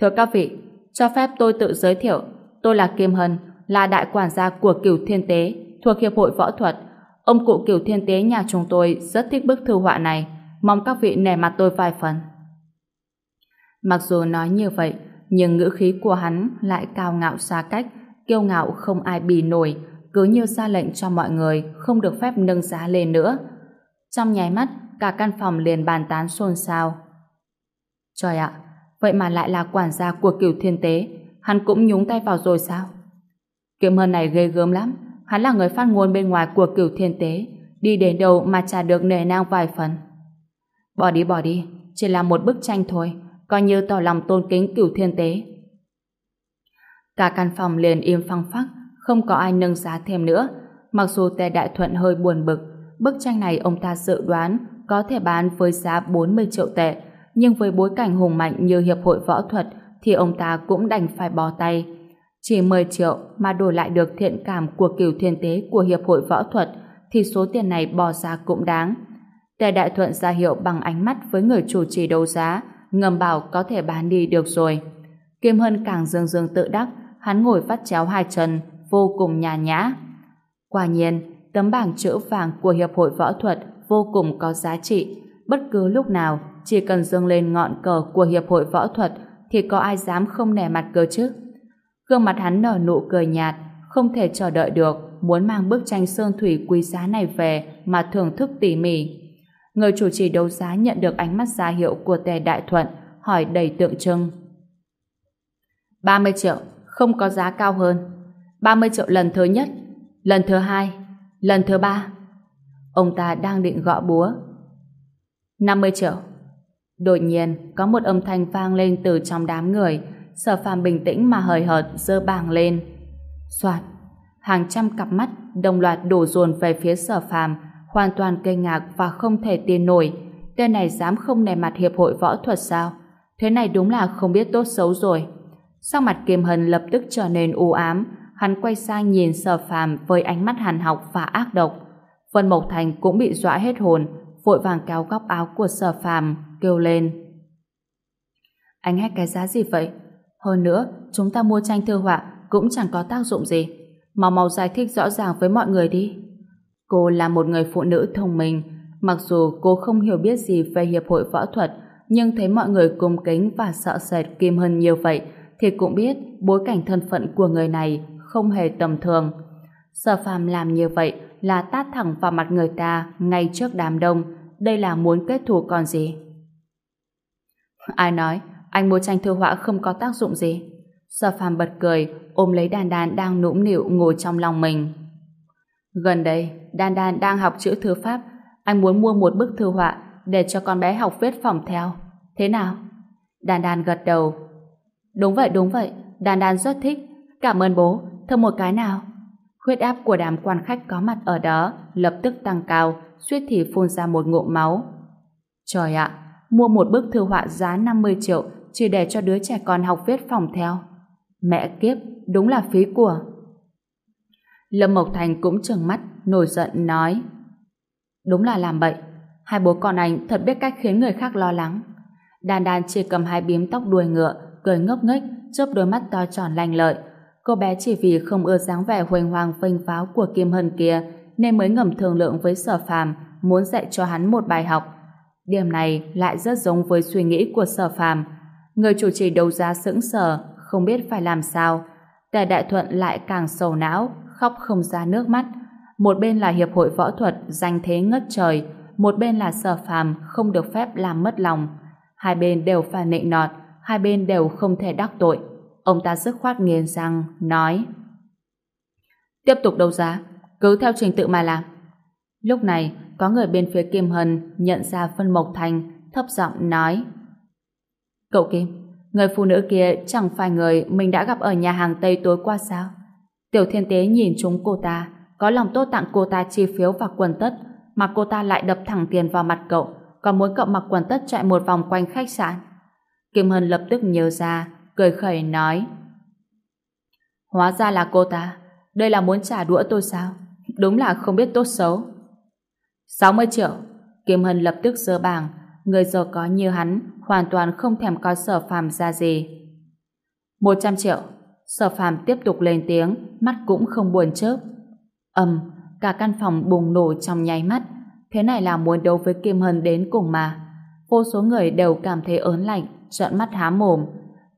Thưa các vị, cho phép tôi tự giới thiệu, tôi là Kim Hân, là đại quản gia của Cửu Thiên Tế, thuộc Hiệp hội Võ thuật. Ông cụ Cửu Thiên Tế nhà chúng tôi rất thích bức thư họa này, mong các vị nể mặt tôi vài phần. Mặc dù nói như vậy, nhưng ngữ khí của hắn lại cao ngạo xa cách, kiêu ngạo không ai bì nổi, cứ như ra lệnh cho mọi người không được phép nâng giá lên nữa. Trong nháy mắt, cả căn phòng liền bàn tán xôn xao. Trời ạ, vậy mà lại là quản gia của cửu thiên tế, hắn cũng nhúng tay vào rồi sao? Kiếm hơn này ghê gớm lắm, hắn là người phát ngôn bên ngoài của cửu thiên tế, đi đến đâu mà trả được nề nang vài phần. Bỏ đi bỏ đi, chỉ là một bức tranh thôi, coi như tỏ lòng tôn kính cửu thiên tế. Cả căn phòng liền im phăng phắc, không có ai nâng giá thêm nữa. Mặc dù Tề Đại Thuận hơi buồn bực, bức tranh này ông ta dự đoán có thể bán với giá 40 triệu tệ, nhưng với bối cảnh hùng mạnh như Hiệp hội Võ thuật thì ông ta cũng đành phải bỏ tay. Chỉ 10 triệu mà đổi lại được thiện cảm của cửu thiên tế của Hiệp hội Võ thuật thì số tiền này bỏ ra cũng đáng. Tề Đại Thuận ra hiệu bằng ánh mắt với người chủ trì đấu giá, ngầm bảo có thể bán đi được rồi. Kim Hân càng dương dương tự đắc, hắn ngồi vắt chéo hai chân, vô cùng nhàn nhã. Quả nhiên, tấm bảng chữ vàng của Hiệp hội Võ thuật vô cùng có giá trị. Bất cứ lúc nào, chỉ cần dương lên ngọn cờ của Hiệp hội Võ thuật thì có ai dám không nẻ mặt cơ chứ? Gương mặt hắn nở nụ cười nhạt, không thể chờ đợi được, muốn mang bức tranh sơn thủy quý giá này về mà thưởng thức tỉ mỉ. Người chủ trì đấu giá nhận được ánh mắt ra hiệu của tề đại thuận, hỏi đầy tượng trưng. 30 triệu, không có giá cao hơn. 30 triệu lần thứ nhất, lần thứ hai, lần thứ ba. Ông ta đang định gõ búa. 50 triệu. Đột nhiên, có một âm thanh vang lên từ trong đám người. Sở phàm bình tĩnh mà hời hợt dơ bảng lên. Soạt, hàng trăm cặp mắt đồng loạt đổ dồn về phía sở phàm, hoàn toàn kinh ngạc và không thể tin nổi. Tên này dám không nề mặt hiệp hội võ thuật sao? Thế này đúng là không biết tốt xấu rồi. Sau mặt Kiềm Hân lập tức trở nên u ám, hắn quay sang nhìn sở phàm với ánh mắt hàn học và ác độc. Vân Mộc Thành cũng bị dọa hết hồn, vội vàng kéo góc áo của sở phàm, kêu lên. Anh hét cái giá gì vậy? Hơn nữa, chúng ta mua tranh thư họa cũng chẳng có tác dụng gì. Mau mau giải thích rõ ràng với mọi người đi. Cô là một người phụ nữ thông minh, mặc dù cô không hiểu biết gì về hiệp hội võ thuật, nhưng thấy mọi người cung kính và sợ sệt Kim Hân nhiều vậy, thì cũng biết bối cảnh thân phận của người này không hề tầm thường. Sở phàm làm như vậy là tát thẳng vào mặt người ta ngay trước đám đông. Đây là muốn kết thù còn gì? Ai nói anh mua tranh thư họa không có tác dụng gì. Sở phàm bật cười, ôm lấy đàn đàn đang nũng nịu ngồi trong lòng mình. Gần đây, đan đan đang học chữ thư pháp. Anh muốn mua một bức thư họa để cho con bé học viết phòng theo. Thế nào? đan đan gật đầu. Đúng vậy, đúng vậy. đan đan rất thích. Cảm ơn bố. Thơm một cái nào. Huyết áp của đám quan khách có mặt ở đó lập tức tăng cao, suýt thì phun ra một ngụm máu. Trời ạ, mua một bức thư họa giá 50 triệu chỉ để cho đứa trẻ con học viết phòng theo. Mẹ kiếp, đúng là phí của. Lâm Mộc Thành cũng trừng mắt, nổi giận nói. Đúng là làm bậy. Hai bố con anh thật biết cách khiến người khác lo lắng. Đan Đan chỉ cầm hai bím tóc đuôi ngựa, cười ngốc nghếch, chớp đôi mắt to tròn lanh lợi. Cô bé chỉ vì không ưa dáng vẻ huênh hoang phênh pháo của Kim Hân kia nên mới ngầm thương lượng với sở phàm muốn dạy cho hắn một bài học. Điểm này lại rất giống với suy nghĩ của sở phàm. Người chủ trì đấu giá sững sờ, không biết phải làm sao. Tề Đại Thuận lại càng sầu não, khóc không ra nước mắt. Một bên là Hiệp hội Võ thuật danh thế ngất trời, một bên là sở phàm không được phép làm mất lòng. Hai bên đều phải nịnh nọt, hai bên đều không thể đắc tội. Ông ta dứt khoát nghiền răng, nói Tiếp tục đấu giá, cứ theo trình tự mà làm. Lúc này, có người bên phía Kim Hân nhận ra phân Mộc Thành, thấp giọng nói Cậu Kim, người phụ nữ kia chẳng phải người mình đã gặp ở nhà hàng Tây tối qua sao? Tiểu Thiên Tế nhìn chúng cô ta, có lòng tốt tặng cô ta chi phiếu và quần tất, mà cô ta lại đập thẳng tiền vào mặt cậu, còn muốn cậu mặc quần tất chạy một vòng quanh khách sạn. Kim Hân lập tức nhớ ra, cười khẩy nói Hóa ra là cô ta, đây là muốn trả đũa tôi sao? Đúng là không biết tốt xấu. 60 triệu, Kim Hân lập tức dơ bảng, người giàu có như hắn hoàn toàn không thèm coi sở phàm ra gì. 100 triệu, sở phàm tiếp tục lên tiếng, mắt cũng không buồn chớp. ầm, cả căn phòng bùng nổ trong nháy mắt, thế này là muốn đấu với Kim Hân đến cùng mà. Vô số người đều cảm thấy ớn lạnh, trợn mắt há mồm.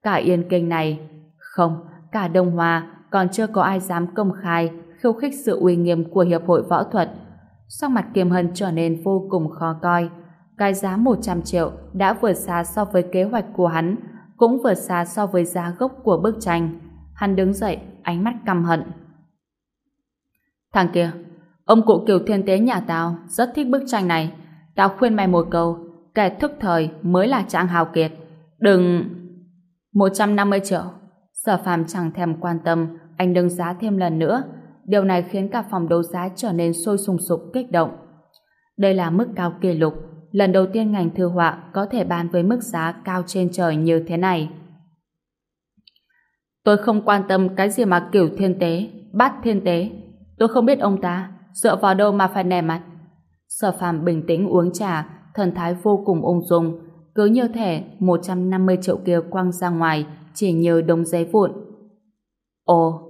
Cả yên kinh này, không, cả Đông Hoa còn chưa có ai dám công khai khiêu khích sự uy nghiêm của Hiệp hội Võ thuật. Sắc mặt Kim Hân trở nên vô cùng khó coi. Cái giá 100 triệu đã vượt xa so với kế hoạch của hắn, cũng vượt xa so với giá gốc của bức tranh. Hắn đứng dậy, ánh mắt căm hận. Thằng kia, ông cụ Kiều Thiên Tế nhà tao rất thích bức tranh này. Tao khuyên mày một câu, kẻ thức thời mới là trạng hào kiệt. Đừng... 150 triệu. Sở phàm chẳng thèm quan tâm, anh nâng giá thêm lần nữa. Điều này khiến cả phòng đấu giá trở nên sôi sùng sục kích động. Đây là mức cao kỷ lục. Lần đầu tiên ngành thư họa có thể bán với mức giá cao trên trời như thế này. Tôi không quan tâm cái gì mà kiểu thiên tế, bát thiên tế. Tôi không biết ông ta, dựa vào đâu mà phải nè mặt. Sở phàm bình tĩnh uống trà, thần thái vô cùng ung dung, cứ như thể 150 triệu kia quăng ra ngoài chỉ nhờ đống giấy vụn. Ồ,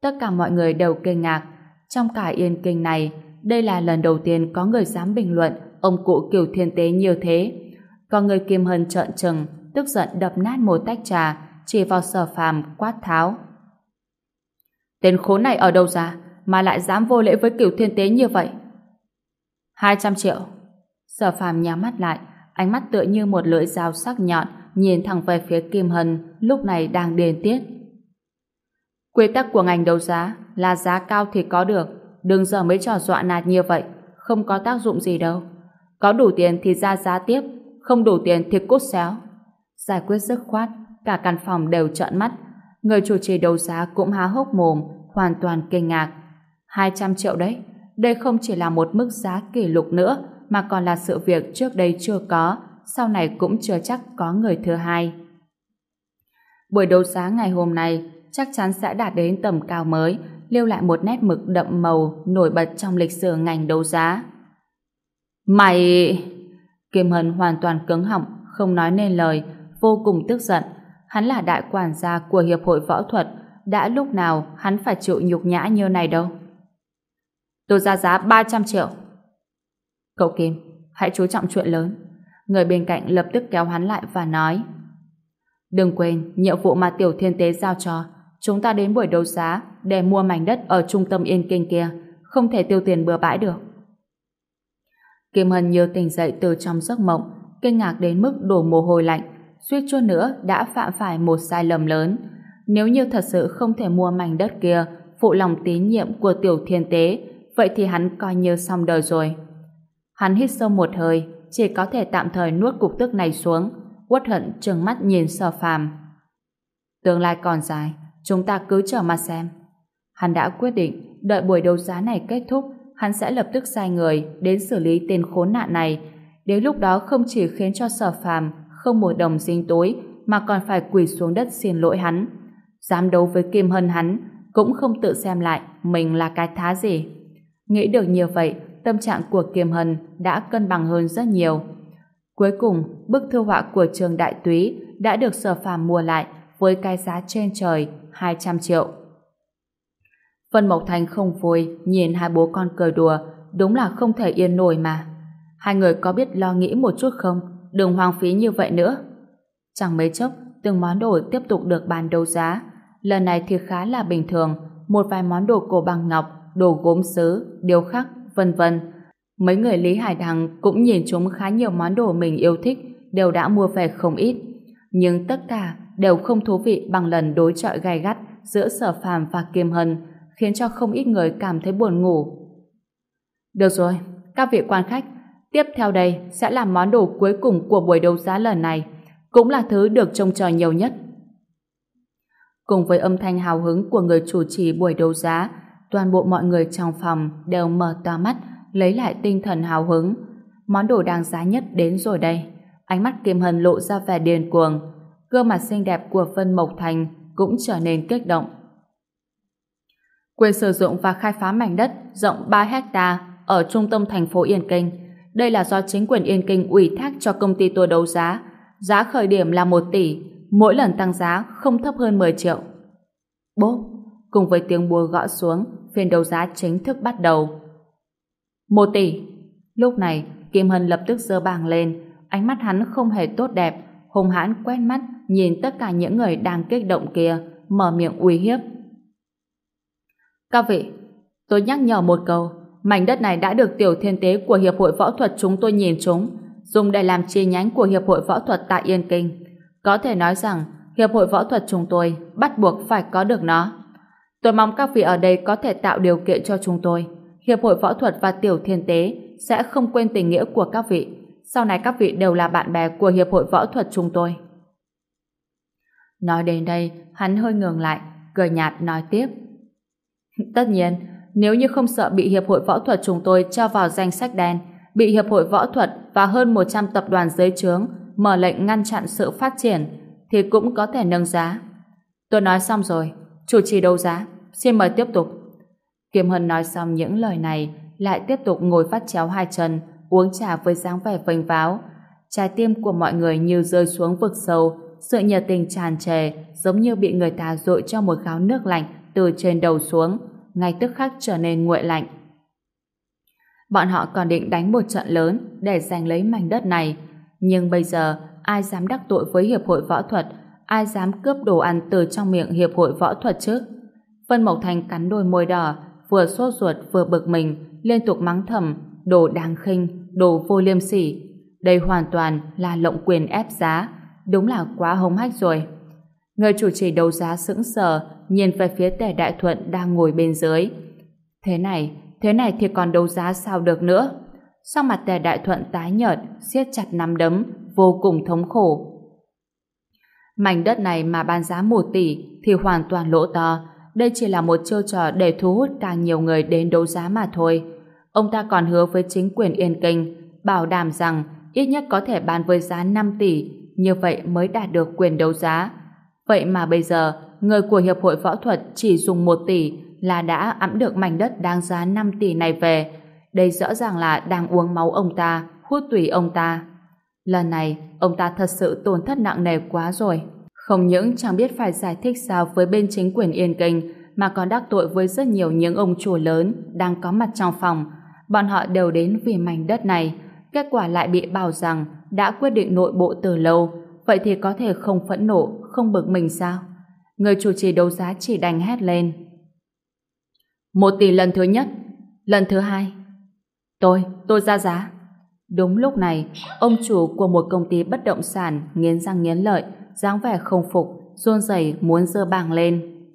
tất cả mọi người đều kinh ngạc. Trong cả yên kinh này, đây là lần đầu tiên có người dám bình luận ông cụ kiểu thiên tế như thế. Có người kim hân trợn trừng, tức giận đập nát một tách trà, chỉ vào sở phàm quát tháo. Tên khốn này ở đâu ra, mà lại dám vô lễ với cửu thiên tế như vậy? 200 triệu. Sở phàm nhắm mắt lại, ánh mắt tựa như một lưỡi dao sắc nhọn nhìn thẳng về phía Kim Hân lúc này đang điên tiết. Quy tắc của ngành đấu giá là giá cao thì có được, đừng giờ mới trò dọa nạt như vậy, không có tác dụng gì đâu. Có đủ tiền thì ra giá tiếp, không đủ tiền thì cút xéo. Giải quyết dứt khoát, cả căn phòng đều trợn mắt. Người chủ trì đấu giá cũng há hốc mồm, hoàn toàn kinh ngạc. 200 triệu đấy, đây không chỉ là một mức giá kỷ lục nữa, mà còn là sự việc trước đây chưa có, sau này cũng chưa chắc có người thứ hai. Buổi đấu giá ngày hôm nay chắc chắn sẽ đạt đến tầm cao mới, lưu lại một nét mực đậm màu nổi bật trong lịch sử ngành đấu giá. Mày... Kim Hân hoàn toàn cứng họng, không nói nên lời, vô cùng tức giận. Hắn là đại quản gia của Hiệp hội Võ thuật, đã lúc nào hắn phải chịu nhục nhã như này đâu. Tôi ra giá 300 triệu. Cậu Kim, hãy chú trọng chuyện lớn. Người bên cạnh lập tức kéo hắn lại và nói Đừng quên, nhiệm vụ mà Tiểu Thiên Tế giao cho chúng ta đến buổi đấu giá để mua mảnh đất ở trung tâm Yên Kinh kia không thể tiêu tiền bừa bãi được. Kim Hân như tỉnh dậy từ trong giấc mộng kinh ngạc đến mức đổ mồ hôi lạnh suýt chút nữa đã phạm phải một sai lầm lớn. Nếu như thật sự không thể mua mảnh đất kia phụ lòng tín nhiệm của tiểu thiên tế, vậy thì hắn coi như xong đời rồi. Hắn hít sâu một hơi, chỉ có thể tạm thời nuốt cục tức này xuống, uất hận trừng mắt nhìn sở phàm. Tương lai còn dài, chúng ta cứ chờ mà xem. Hắn đã quyết định, đợi buổi đấu giá này kết thúc, hắn sẽ lập tức sai người đến xử lý tên khốn nạn này. Đến lúc đó không chỉ khiến cho sở phàm không một đồng dính tối, mà còn phải quỳ xuống đất xin lỗi hắn. Dám đấu với Kim Hân hắn, cũng không tự xem lại mình là cái thá gì. Nghĩ được như vậy, tâm trạng của Kim Hân đã cân bằng hơn rất nhiều. Cuối cùng, bức thư họa của trường đại túy đã được sở phàm mua lại với cái giá trên trời 200 triệu. Vân Mộc Thành không vui nhìn hai bố con cười đùa đúng là không thể yên nổi mà. Hai người có biết lo nghĩ một chút không? Đừng hoang phí như vậy nữa. Chẳng mấy chốc, từng món đồ tiếp tục được bàn đấu giá. Lần này thì khá là bình thường, một vài món đồ cổ bằng ngọc, đồ gốm sứ, điêu khắc, vân vân. Mấy người Lý Hải Đăng cũng nhìn chúng khá nhiều món đồ mình yêu thích, đều đã mua về không ít. Nhưng tất cả đều không thú vị bằng lần đối chọi gay gắt giữa Sở Phàm và Kiêm Hân, khiến cho không ít người cảm thấy buồn ngủ. Được rồi, các vị quan khách, tiếp theo đây sẽ là món đồ cuối cùng của buổi đấu giá lần này, cũng là thứ được trông chờ nhiều nhất. Cùng với âm thanh hào hứng của người chủ trì buổi đấu giá, toàn bộ mọi người trong phòng đều mở to mắt, lấy lại tinh thần hào hứng. Món đồ đáng giá nhất đến rồi đây. Ánh mắt Kim Hân lộ ra vẻ điên cuồng. Gương mặt xinh đẹp của Vân Mộc Thành cũng trở nên kích động. Quyền sử dụng và khai phá mảnh đất rộng 3 hecta ở trung tâm thành phố Yên Kinh. Đây là do chính quyền Yên Kinh ủy thác cho công ty tôi đấu giá. Giá khởi điểm là 1 tỷ, mỗi lần tăng giá không thấp hơn 10 triệu. Bốp, cùng với tiếng búa gõ xuống, phiên đấu giá chính thức bắt đầu. 1 tỷ. Lúc này, Kim Hân lập tức giơ bảng lên, ánh mắt hắn không hề tốt đẹp, hung hãn quét mắt nhìn tất cả những người đang kích động kia, mở miệng uy hiếp. Các vị, tôi nhắc nhở một câu, mảnh đất này đã được tiểu thiên tế của Hiệp hội Võ thuật chúng tôi nhìn chúng, dùng để làm chi nhánh của Hiệp hội Võ thuật tại Yên Kinh. Có thể nói rằng, Hiệp hội Võ thuật chúng tôi bắt buộc phải có được nó. Tôi mong các vị ở đây có thể tạo điều kiện cho chúng tôi. Hiệp hội Võ thuật và Tiểu Thiên Tế sẽ không quên tình nghĩa của các vị. Sau này các vị đều là bạn bè của Hiệp hội Võ thuật chúng tôi. Nói đến đây, hắn hơi ngừng lại, cười nhạt nói tiếp. (laughs) Tất nhiên, nếu như không sợ bị Hiệp hội Võ thuật chúng tôi cho vào danh sách đen, bị Hiệp hội Võ thuật và hơn 100 tập đoàn dưới trướng mở lệnh ngăn chặn sự phát triển, thì cũng có thể nâng giá. Tôi nói xong rồi, chủ trì đấu giá, xin mời tiếp tục. Kiêm Hân nói xong những lời này, lại tiếp tục ngồi phát chéo hai chân, uống trà với dáng vẻ vênh váo. Trái tim của mọi người như rơi xuống vực sâu, sự nhiệt tình tràn trề, giống như bị người ta dội cho một gáo nước lạnh từ trên đầu xuống, ngay tức khắc trở nên nguội lạnh. Bọn họ còn định đánh một trận lớn để giành lấy mảnh đất này, nhưng bây giờ ai dám đắc tội với Hiệp hội Võ thuật, ai dám cướp đồ ăn từ trong miệng Hiệp hội Võ thuật chứ? Vân Mộc Thành cắn đôi môi đỏ, vừa sốt ruột vừa bực mình, liên tục mắng thầm, đồ đáng khinh, đồ vô liêm sỉ. Đây hoàn toàn là lộng quyền ép giá, đúng là quá hống hách rồi. Người chủ trì đấu giá sững sờ, nhìn về phía tề đại thuận đang ngồi bên dưới. Thế này, thế này thì còn đấu giá sao được nữa? Sau mặt tề đại thuận tái nhợt, siết chặt nắm đấm, vô cùng thống khổ. Mảnh đất này mà bán giá một tỷ thì hoàn toàn lỗ to, đây chỉ là một chiêu trò để thu hút càng nhiều người đến đấu giá mà thôi. Ông ta còn hứa với chính quyền Yên Kinh, bảo đảm rằng ít nhất có thể bán với giá 5 tỷ, như vậy mới đạt được quyền đấu giá. Vậy mà bây giờ, người của Hiệp hội Võ thuật chỉ dùng 1 tỷ là đã ẵm được mảnh đất đáng giá 5 tỷ này về. Đây rõ ràng là đang uống máu ông ta, hút tủy ông ta. Lần này, ông ta thật sự tổn thất nặng nề quá rồi. Không những chẳng biết phải giải thích sao với bên chính quyền Yên Kinh, mà còn đắc tội với rất nhiều những ông chủ lớn đang có mặt trong phòng. Bọn họ đều đến vì mảnh đất này. Kết quả lại bị bảo rằng đã quyết định nội bộ từ lâu. Vậy thì có thể không phẫn nộ, không bực mình sao? Người chủ trì đấu giá chỉ đành hét lên. Một tỷ lần thứ nhất, lần thứ hai. Tôi, tôi ra giá. Đúng lúc này, ông chủ của một công ty bất động sản nghiến răng nghiến lợi, dáng vẻ không phục, run rẩy muốn dơ bảng lên.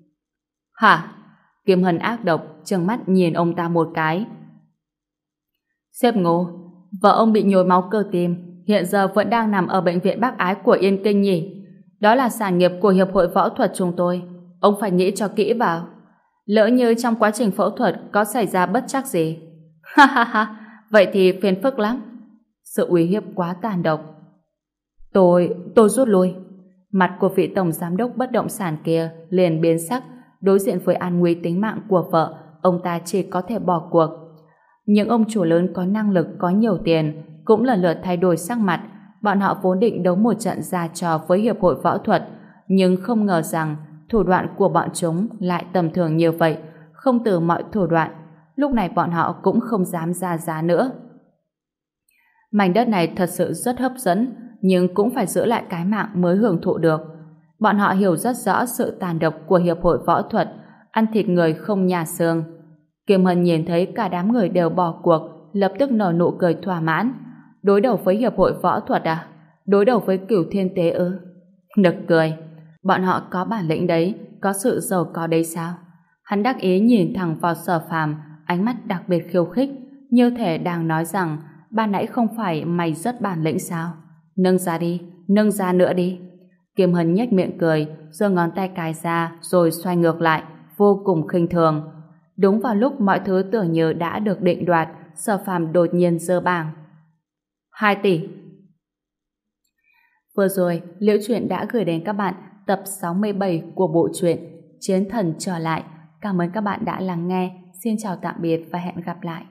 Hả? Kiếm Hân ác độc, trừng mắt nhìn ông ta một cái. Sếp Ngô, vợ ông bị nhồi máu cơ tim, hiện giờ vẫn đang nằm ở bệnh viện bác ái của Yên Kinh nhỉ? Đó là sản nghiệp của Hiệp hội Võ thuật chúng tôi. Ông phải nghĩ cho kỹ vào. Lỡ như trong quá trình phẫu thuật có xảy ra bất chắc gì. (laughs) Ha ha ha, vậy thì phiền phức lắm. Sự uy hiếp quá tàn độc. Tôi, tôi rút lui. Mặt của vị tổng giám đốc bất động sản kia liền biến sắc, đối diện với an nguy tính mạng của vợ, ông ta chỉ có thể bỏ cuộc. Những ông chủ lớn có năng lực, có nhiều tiền, cũng lần lượt thay đổi sắc mặt. Bọn họ vốn định đấu một trận ra trò với Hiệp hội Võ thuật, nhưng không ngờ rằng thủ đoạn của bọn chúng lại tầm thường như vậy, không từ mọi thủ đoạn. Lúc này bọn họ cũng không dám ra giá nữa. Mảnh đất này thật sự rất hấp dẫn, nhưng cũng phải giữ lại cái mạng mới hưởng thụ được. Bọn họ hiểu rất rõ sự tàn độc của Hiệp hội Võ thuật, ăn thịt người không nhà xương. Kiều Hân nhìn thấy cả đám người đều bỏ cuộc, lập tức nở nụ cười thỏa mãn. Đối đầu với Hiệp hội Võ thuật à? Đối đầu với cửu thiên tế ư? Nực cười. Bọn họ có bản lĩnh đấy, có sự giàu có đấy sao? Hắn đắc ý nhìn thẳng vào sở phàm, ánh mắt đặc biệt khiêu khích, như thể đang nói rằng ban nãy không phải mày rất bản lĩnh sao? Nâng ra đi, nâng ra nữa đi. Kim Hân nhếch miệng cười, giơ ngón tay cài ra rồi xoay ngược lại, vô cùng khinh thường. Đúng vào lúc mọi thứ tưởng như đã được định đoạt, Sở Phàm đột nhiên giơ bảng. 2 tỷ. Vừa rồi, Liễu Chuyện đã gửi đến các bạn tập 67 của bộ truyện Chiến Thần trở lại. Cảm ơn các bạn đã lắng nghe. Xin chào tạm biệt và hẹn gặp lại.